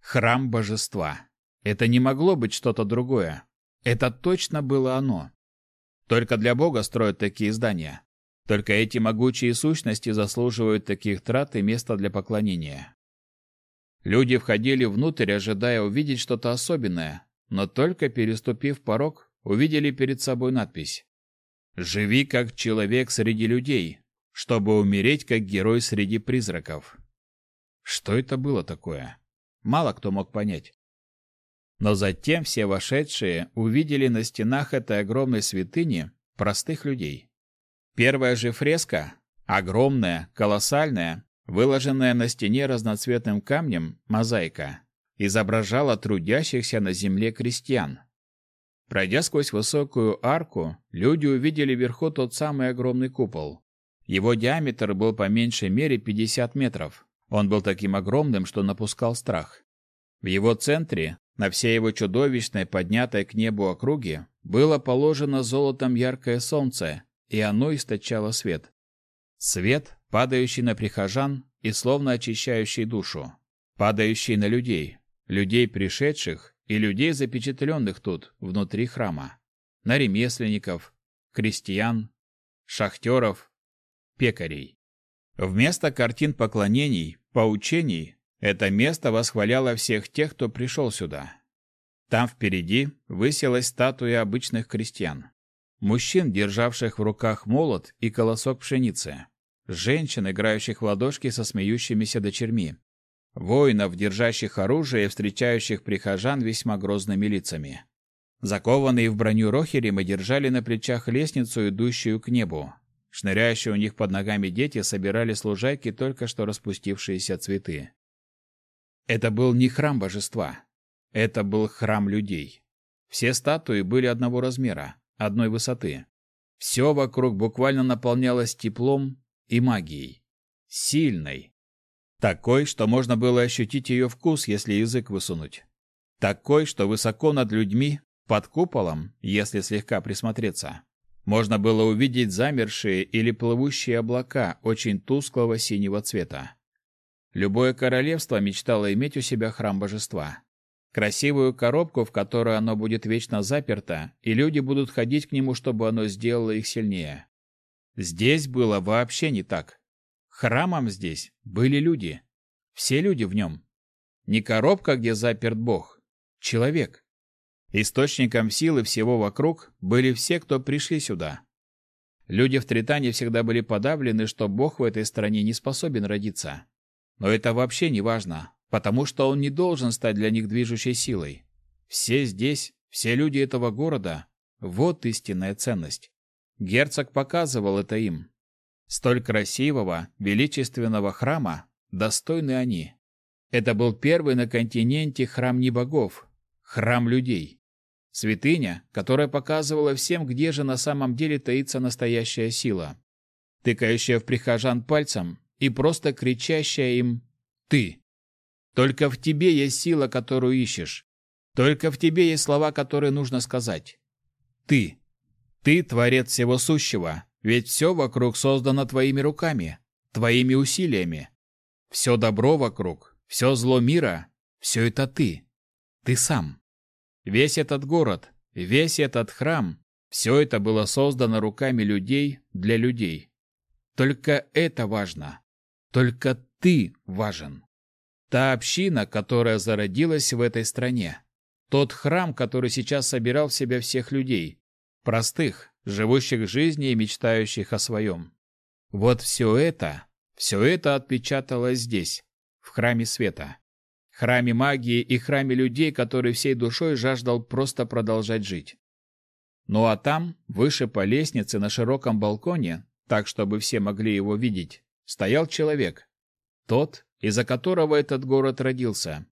Храм божества. Это не могло быть что-то другое. Это точно было оно. Только для Бога строят такие здания. Только эти могучие сущности заслуживают таких трат и места для поклонения. Люди входили внутрь, ожидая увидеть что-то особенное, но только переступив порог, увидели перед собой надпись «Живи как человек среди людей, чтобы умереть как герой среди призраков». Что это было такое? Мало кто мог понять. Но затем все вошедшие увидели на стенах этой огромной святыни простых людей. Первая же фреска, огромная, колоссальная, выложенная на стене разноцветным камнем, мозаика, изображала трудящихся на земле крестьян. Пройдя сквозь высокую арку, люди увидели вверху тот самый огромный купол. Его диаметр был по меньшей мере 50 метров. Он был таким огромным, что напускал страх. В его центре, на всей его чудовищной, поднятой к небу округе, было положено золотом яркое солнце, и оно источало свет. Свет, падающий на прихожан и словно очищающий душу, падающий на людей, людей пришедших и людей, запечатленных тут, внутри храма, на ремесленников, крестьян, шахтеров, пекарей. Вместо картин поклонений, поучений, это место восхваляло всех тех, кто пришел сюда. Там впереди высилась статуя обычных крестьян. Мужчин, державших в руках молот и колосок пшеницы. Женщин, играющих в ладошки со смеющимися дочерьми воинов, держащих оружие и встречающих прихожан весьма грозными лицами. Закованные в броню рохери мы держали на плечах лестницу, идущую к небу. Шныряющие у них под ногами дети собирали с лужайки только что распустившиеся цветы. Это был не храм божества. Это был храм людей. Все статуи были одного размера, одной высоты. Все вокруг буквально наполнялось теплом и магией. Сильной, такой, что можно было ощутить ее вкус, если язык высунуть. Такой, что высоко над людьми, Под куполом, если слегка присмотреться, можно было увидеть замершие или плывущие облака очень тусклого синего цвета. Любое королевство мечтало иметь у себя храм божества. Красивую коробку, в которой оно будет вечно заперто, и люди будут ходить к нему, чтобы оно сделало их сильнее. Здесь было вообще не так. Храмом здесь были люди. Все люди в нем. Не коробка, где заперт Бог. Человек. Источником силы всего вокруг были все, кто пришли сюда. Люди в Тритане всегда были подавлены, что Бог в этой стране не способен родиться. Но это вообще не важно, потому что он не должен стать для них движущей силой. Все здесь, все люди этого города – вот истинная ценность. Герцог показывал это им. Столь красивого, величественного храма достойны они. Это был первый на континенте храм не богов, храм людей. Святыня, которая показывала всем, где же на самом деле таится настоящая сила. Тыкающая в прихожан пальцем и просто кричащая им «Ты!». Только в тебе есть сила, которую ищешь. Только в тебе есть слова, которые нужно сказать. Ты. Ты творец всего сущего, ведь все вокруг создано твоими руками, твоими усилиями. Все добро вокруг, все зло мира, все это ты. Ты сам. Весь этот город, весь этот храм, все это было создано руками людей для людей. Только это важно. Только ты важен. Та община, которая зародилась в этой стране. Тот храм, который сейчас собирал в себя всех людей. Простых, живущих жизнью и мечтающих о своем. Вот все это, все это отпечаталось здесь, в храме света. Храме магии и храме людей, который всей душой жаждал просто продолжать жить. Ну а там, выше по лестнице на широком балконе, так чтобы все могли его видеть, стоял человек. Тот, из-за которого этот город родился.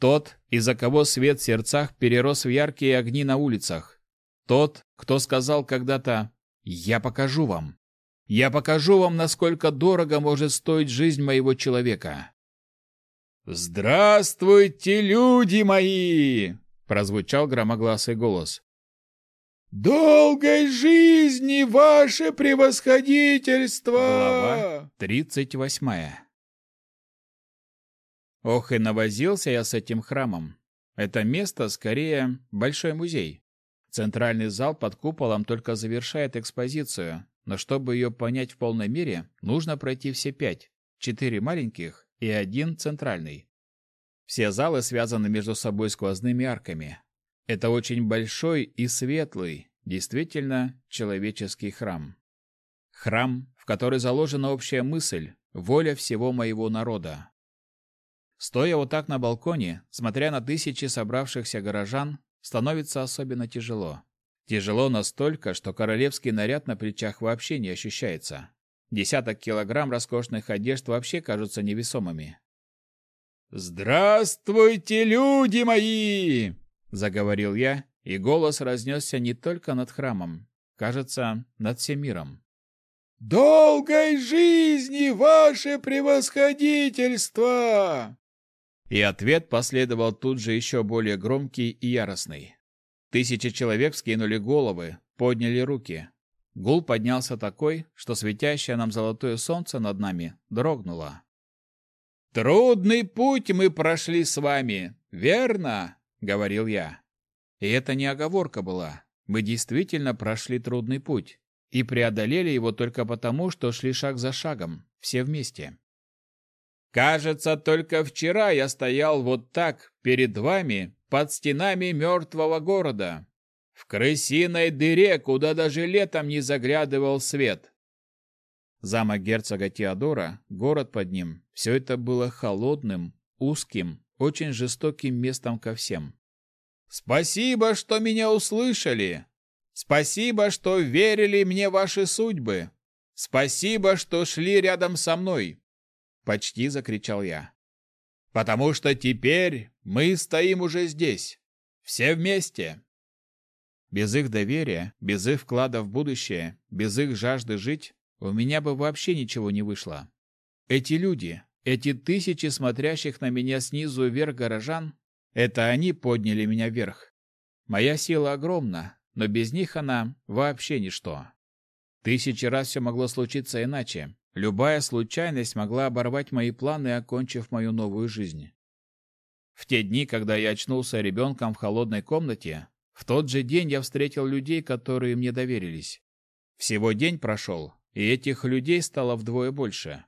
Тот, из-за кого свет в сердцах перерос в яркие огни на улицах. Тот, кто сказал когда-то «Я покажу вам». «Я покажу вам, насколько дорого может стоить жизнь моего человека». «Здравствуйте, люди мои!» — прозвучал громогласый голос. «Долгой жизни, ваше превосходительство!» Глава тридцать восьмая Ох, и навозился я с этим храмом. Это место, скорее, большой музей. Центральный зал под куполом только завершает экспозицию, но чтобы ее понять в полной мере, нужно пройти все пять. Четыре маленьких и один центральный. Все залы связаны между собой сквозными арками. Это очень большой и светлый, действительно человеческий храм. Храм, в который заложена общая мысль, воля всего моего народа. Стоя вот так на балконе, смотря на тысячи собравшихся горожан, становится особенно тяжело. Тяжело настолько, что королевский наряд на плечах вообще не ощущается. Десяток килограмм роскошных одежд вообще кажутся невесомыми. «Здравствуйте, люди мои!» — заговорил я, и голос разнесся не только над храмом, кажется, над всем миром. «Долгой жизни, ваше превосходительство!» И ответ последовал тут же еще более громкий и яростный. Тысячи человек вскинули головы, подняли руки. Гул поднялся такой, что светящее нам золотое солнце над нами дрогнуло. «Трудный путь мы прошли с вами, верно?» — говорил я. И это не оговорка была. Мы действительно прошли трудный путь и преодолели его только потому, что шли шаг за шагом, все вместе. Кажется, только вчера я стоял вот так перед вами под стенами мертвого города, в крысиной дыре, куда даже летом не заглядывал свет. Замок герцога Теодора, город под ним, все это было холодным, узким, очень жестоким местом ко всем. Спасибо, что меня услышали. Спасибо, что верили мне ваши судьбы. Спасибо, что шли рядом со мной. Почти закричал я. Потому что теперь мы стоим уже здесь. Все вместе. Без их доверия, без их вклада в будущее, без их жажды жить, у меня бы вообще ничего не вышло. Эти люди, эти тысячи смотрящих на меня снизу вверх горожан, это они подняли меня вверх. Моя сила огромна, но без них она вообще ничто. Тысячи раз все могло случиться иначе. Любая случайность могла оборвать мои планы, окончив мою новую жизнь. В те дни, когда я очнулся ребенком в холодной комнате, в тот же день я встретил людей, которые мне доверились. Всего день прошел, и этих людей стало вдвое больше.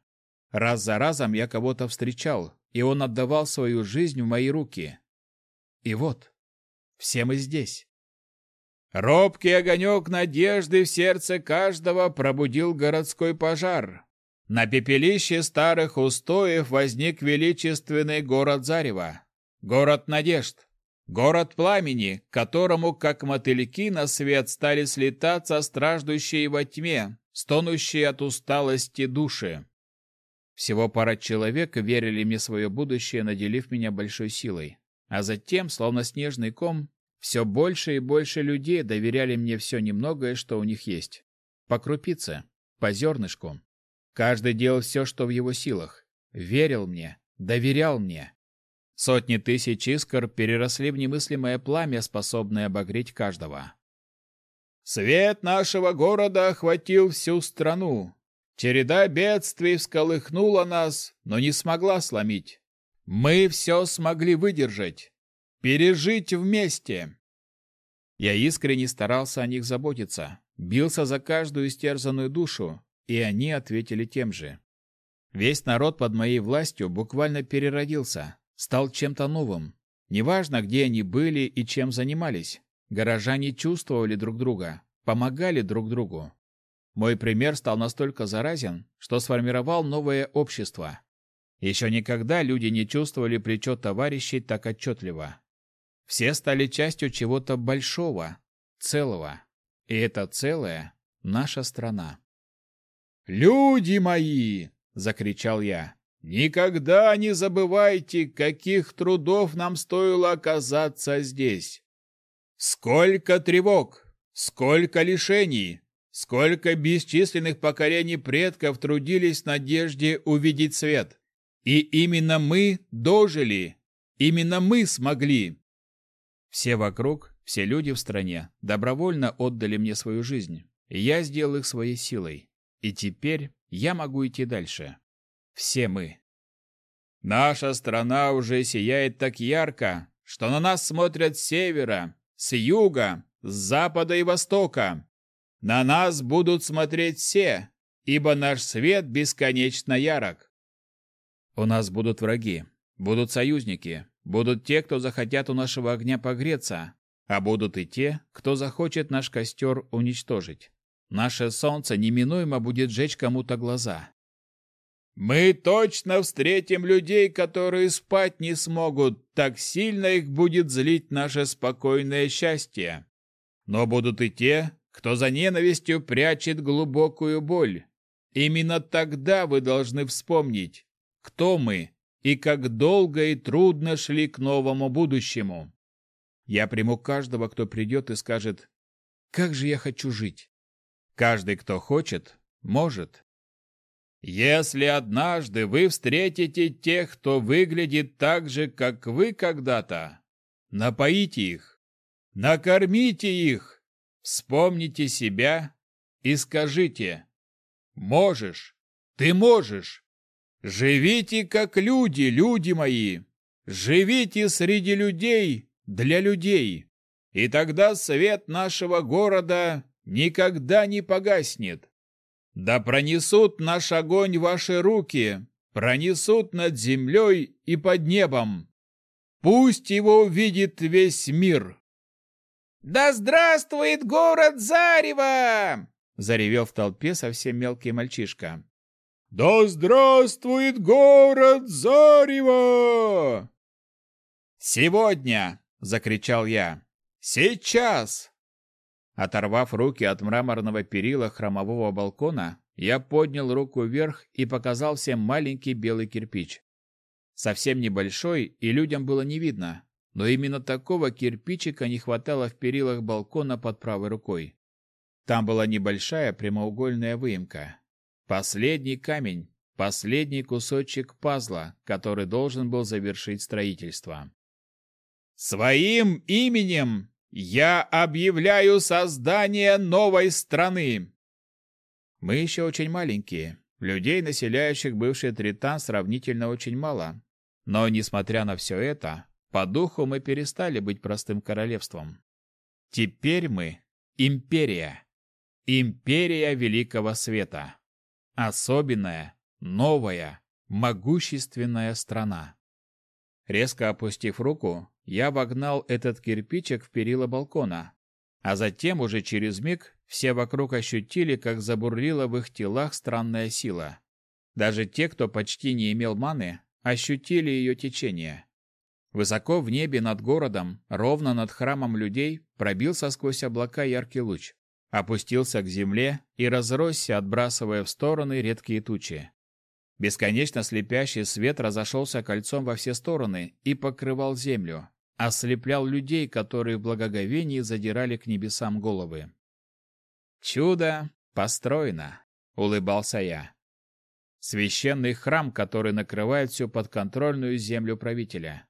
Раз за разом я кого-то встречал, и он отдавал свою жизнь в мои руки. И вот, все мы здесь. Робкий огонек надежды в сердце каждого пробудил городской пожар. На пепелище старых устоев возник величественный город Зарева, город надежд, город пламени, которому, как мотыльки на свет, стали слетаться страждущие во тьме, стонущие от усталости души. Всего пара человек верили мне свое будущее, наделив меня большой силой. А затем, словно снежный ком, все больше и больше людей доверяли мне все немногое, что у них есть. По крупице, по зернышку. Каждый делал все, что в его силах. Верил мне, доверял мне. Сотни тысяч искр переросли в немыслимое пламя, способное обогреть каждого. Свет нашего города охватил всю страну. Череда бедствий всколыхнула нас, но не смогла сломить. Мы все смогли выдержать, пережить вместе. Я искренне старался о них заботиться, бился за каждую истерзанную душу, и они ответили тем же. Весь народ под моей властью буквально переродился, стал чем-то новым. Неважно, где они были и чем занимались, горожане чувствовали друг друга, помогали друг другу. Мой пример стал настолько заразен, что сформировал новое общество. Еще никогда люди не чувствовали плечо товарищей так отчетливо. Все стали частью чего-то большого, целого. И это целое — наша страна. «Люди мои!» — закричал я. «Никогда не забывайте, каких трудов нам стоило оказаться здесь! Сколько тревог, сколько лишений, сколько бесчисленных поколений предков трудились в надежде увидеть свет! И именно мы дожили, именно мы смогли!» Все вокруг, все люди в стране добровольно отдали мне свою жизнь, я сделал их своей силой. И теперь я могу идти дальше. Все мы. Наша страна уже сияет так ярко, что на нас смотрят с севера, с юга, с запада и востока. На нас будут смотреть все, ибо наш свет бесконечно ярок. У нас будут враги, будут союзники, будут те, кто захотят у нашего огня погреться, а будут и те, кто захочет наш костер уничтожить. Наше солнце неминуемо будет жечь кому-то глаза. Мы точно встретим людей, которые спать не смогут, так сильно их будет злить наше спокойное счастье. Но будут и те, кто за ненавистью прячет глубокую боль. Именно тогда вы должны вспомнить, кто мы и как долго и трудно шли к новому будущему. Я приму каждого, кто придет и скажет, «Как же я хочу жить!» Каждый, кто хочет, может. Если однажды вы встретите тех, кто выглядит так же, как вы когда-то, напоите их, накормите их, вспомните себя и скажите «Можешь, ты можешь». Живите как люди, люди мои. Живите среди людей, для людей. И тогда свет нашего города никогда не погаснет. Да пронесут наш огонь ваши руки, пронесут над землей и под небом. Пусть его увидит весь мир. «Да здравствует город Зарево!» — заревел в толпе совсем мелкий мальчишка. «Да здравствует город Зарево!» «Сегодня!» — закричал я. «Сейчас!» Оторвав руки от мраморного перила хромового балкона, я поднял руку вверх и показал всем маленький белый кирпич. Совсем небольшой, и людям было не видно, но именно такого кирпичика не хватало в перилах балкона под правой рукой. Там была небольшая прямоугольная выемка. Последний камень, последний кусочек пазла, который должен был завершить строительство. «Своим именем Я объявляю создание новой страны. Мы еще очень маленькие. Людей, населяющих бывший Тритан, сравнительно очень мало. Но, несмотря на все это, по духу мы перестали быть простым королевством. Теперь мы — империя. Империя Великого Света. Особенная, новая, могущественная страна. Резко опустив руку, я вогнал этот кирпичик в перила балкона, а затем уже через миг все вокруг ощутили, как забурлила в их телах странная сила. Даже те, кто почти не имел маны, ощутили ее течение. Высоко в небе над городом, ровно над храмом людей, пробился сквозь облака яркий луч, опустился к земле и разросся, отбрасывая в стороны редкие тучи. Бесконечно слепящий свет разошелся кольцом во все стороны и покрывал землю, ослеплял людей, которые в благоговении задирали к небесам головы. «Чудо построено!» — улыбался я. Священный храм, который накрывает всю подконтрольную землю правителя.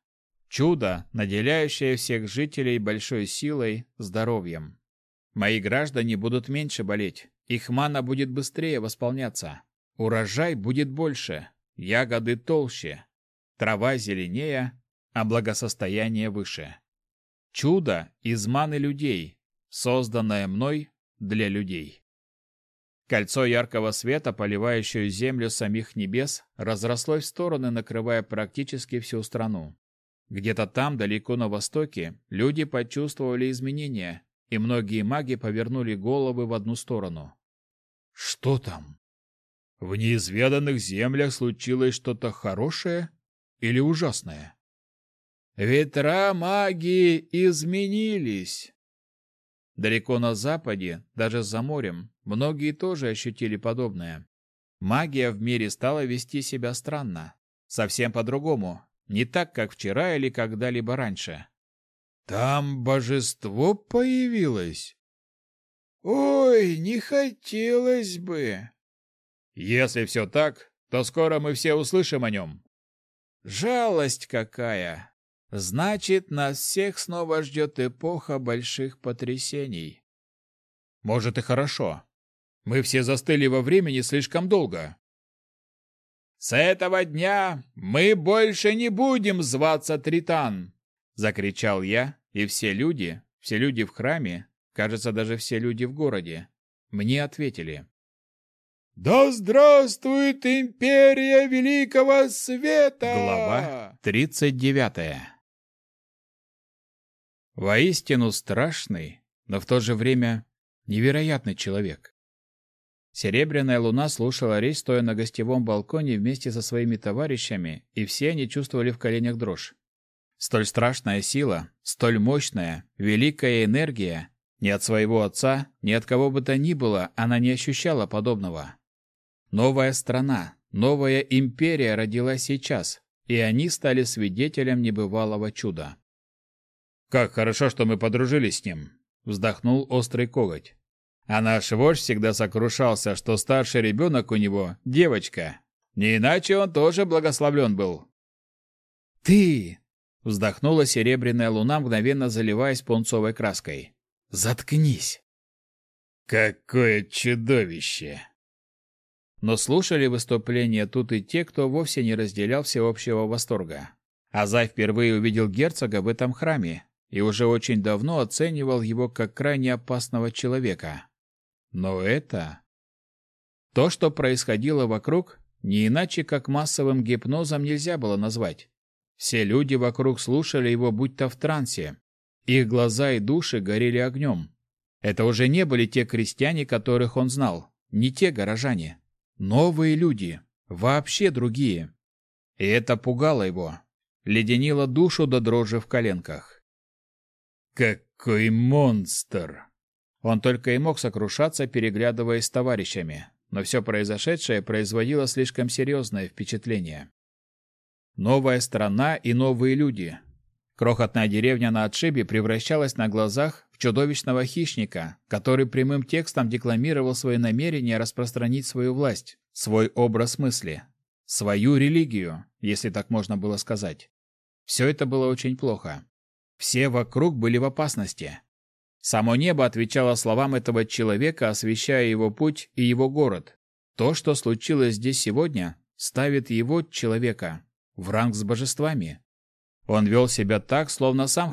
Чудо, наделяющее всех жителей большой силой, здоровьем. Мои граждане будут меньше болеть, их мана будет быстрее восполняться. Урожай будет больше, ягоды толще, трава зеленее, а благосостояние выше. Чудо из маны людей, созданное мной для людей. Кольцо яркого света, поливающее землю самих небес, разрослось в стороны, накрывая практически всю страну. Где-то там, далеко на востоке, люди почувствовали изменения, и многие маги повернули головы в одну сторону. «Что там?» В неизведанных землях случилось что-то хорошее или ужасное? Ветра магии изменились. Далеко на западе, даже за морем, многие тоже ощутили подобное. Магия в мире стала вести себя странно, совсем по-другому, не так, как вчера или когда-либо раньше. Там божество появилось. Ой, не хотелось бы. Если все так, то скоро мы все услышим о нем. Жалость какая! Значит, нас всех снова ждет эпоха больших потрясений. Может и хорошо. Мы все застыли во времени слишком долго. С этого дня мы больше не будем зваться Тритан, закричал я, и все люди, все люди в храме, кажется, даже все люди в городе, мне ответили: да здравствует империя Великого Света! Глава 39 Воистину страшный, но в то же время невероятный человек. Серебряная луна слушала речь, стоя на гостевом балконе вместе со своими товарищами, и все они чувствовали в коленях дрожь. Столь страшная сила, столь мощная, великая энергия, ни от своего отца, ни от кого бы то ни было она не ощущала подобного. Новая страна, новая империя родилась сейчас, и они стали свидетелем небывалого чуда. «Как хорошо, что мы подружились с ним», — вздохнул острый коготь. «А наш вождь всегда сокрушался, что старший ребенок у него — девочка. Не иначе он тоже благословлен был». «Ты!» — вздохнула серебряная луна, мгновенно заливаясь пунцовой краской. «Заткнись!» «Какое чудовище!» Но слушали выступление тут и те, кто вовсе не разделял всеобщего восторга. Азай впервые увидел герцога в этом храме и уже очень давно оценивал его как крайне опасного человека. Но это... То, что происходило вокруг, не иначе как массовым гипнозом нельзя было назвать. Все люди вокруг слушали его будто в трансе. Их глаза и души горели огнем. Это уже не были те крестьяне, которых он знал, не те горожане. Новые люди, вообще другие. И это пугало его, леденило душу до дрожи в коленках. Какой монстр! Он только и мог сокрушаться, переглядываясь с товарищами, но все произошедшее производило слишком серьезное впечатление. Новая страна и новые люди. Крохотная деревня на отшибе превращалась на глазах чудовищного хищника, который прямым текстом декламировал свои намерения распространить свою власть, свой образ мысли, свою религию, если так можно было сказать. Все это было очень плохо. Все вокруг были в опасности. Само небо отвечало словам этого человека, освещая его путь и его город. То, что случилось здесь сегодня, ставит его, человека, в ранг с божествами. Он вел себя так, словно сам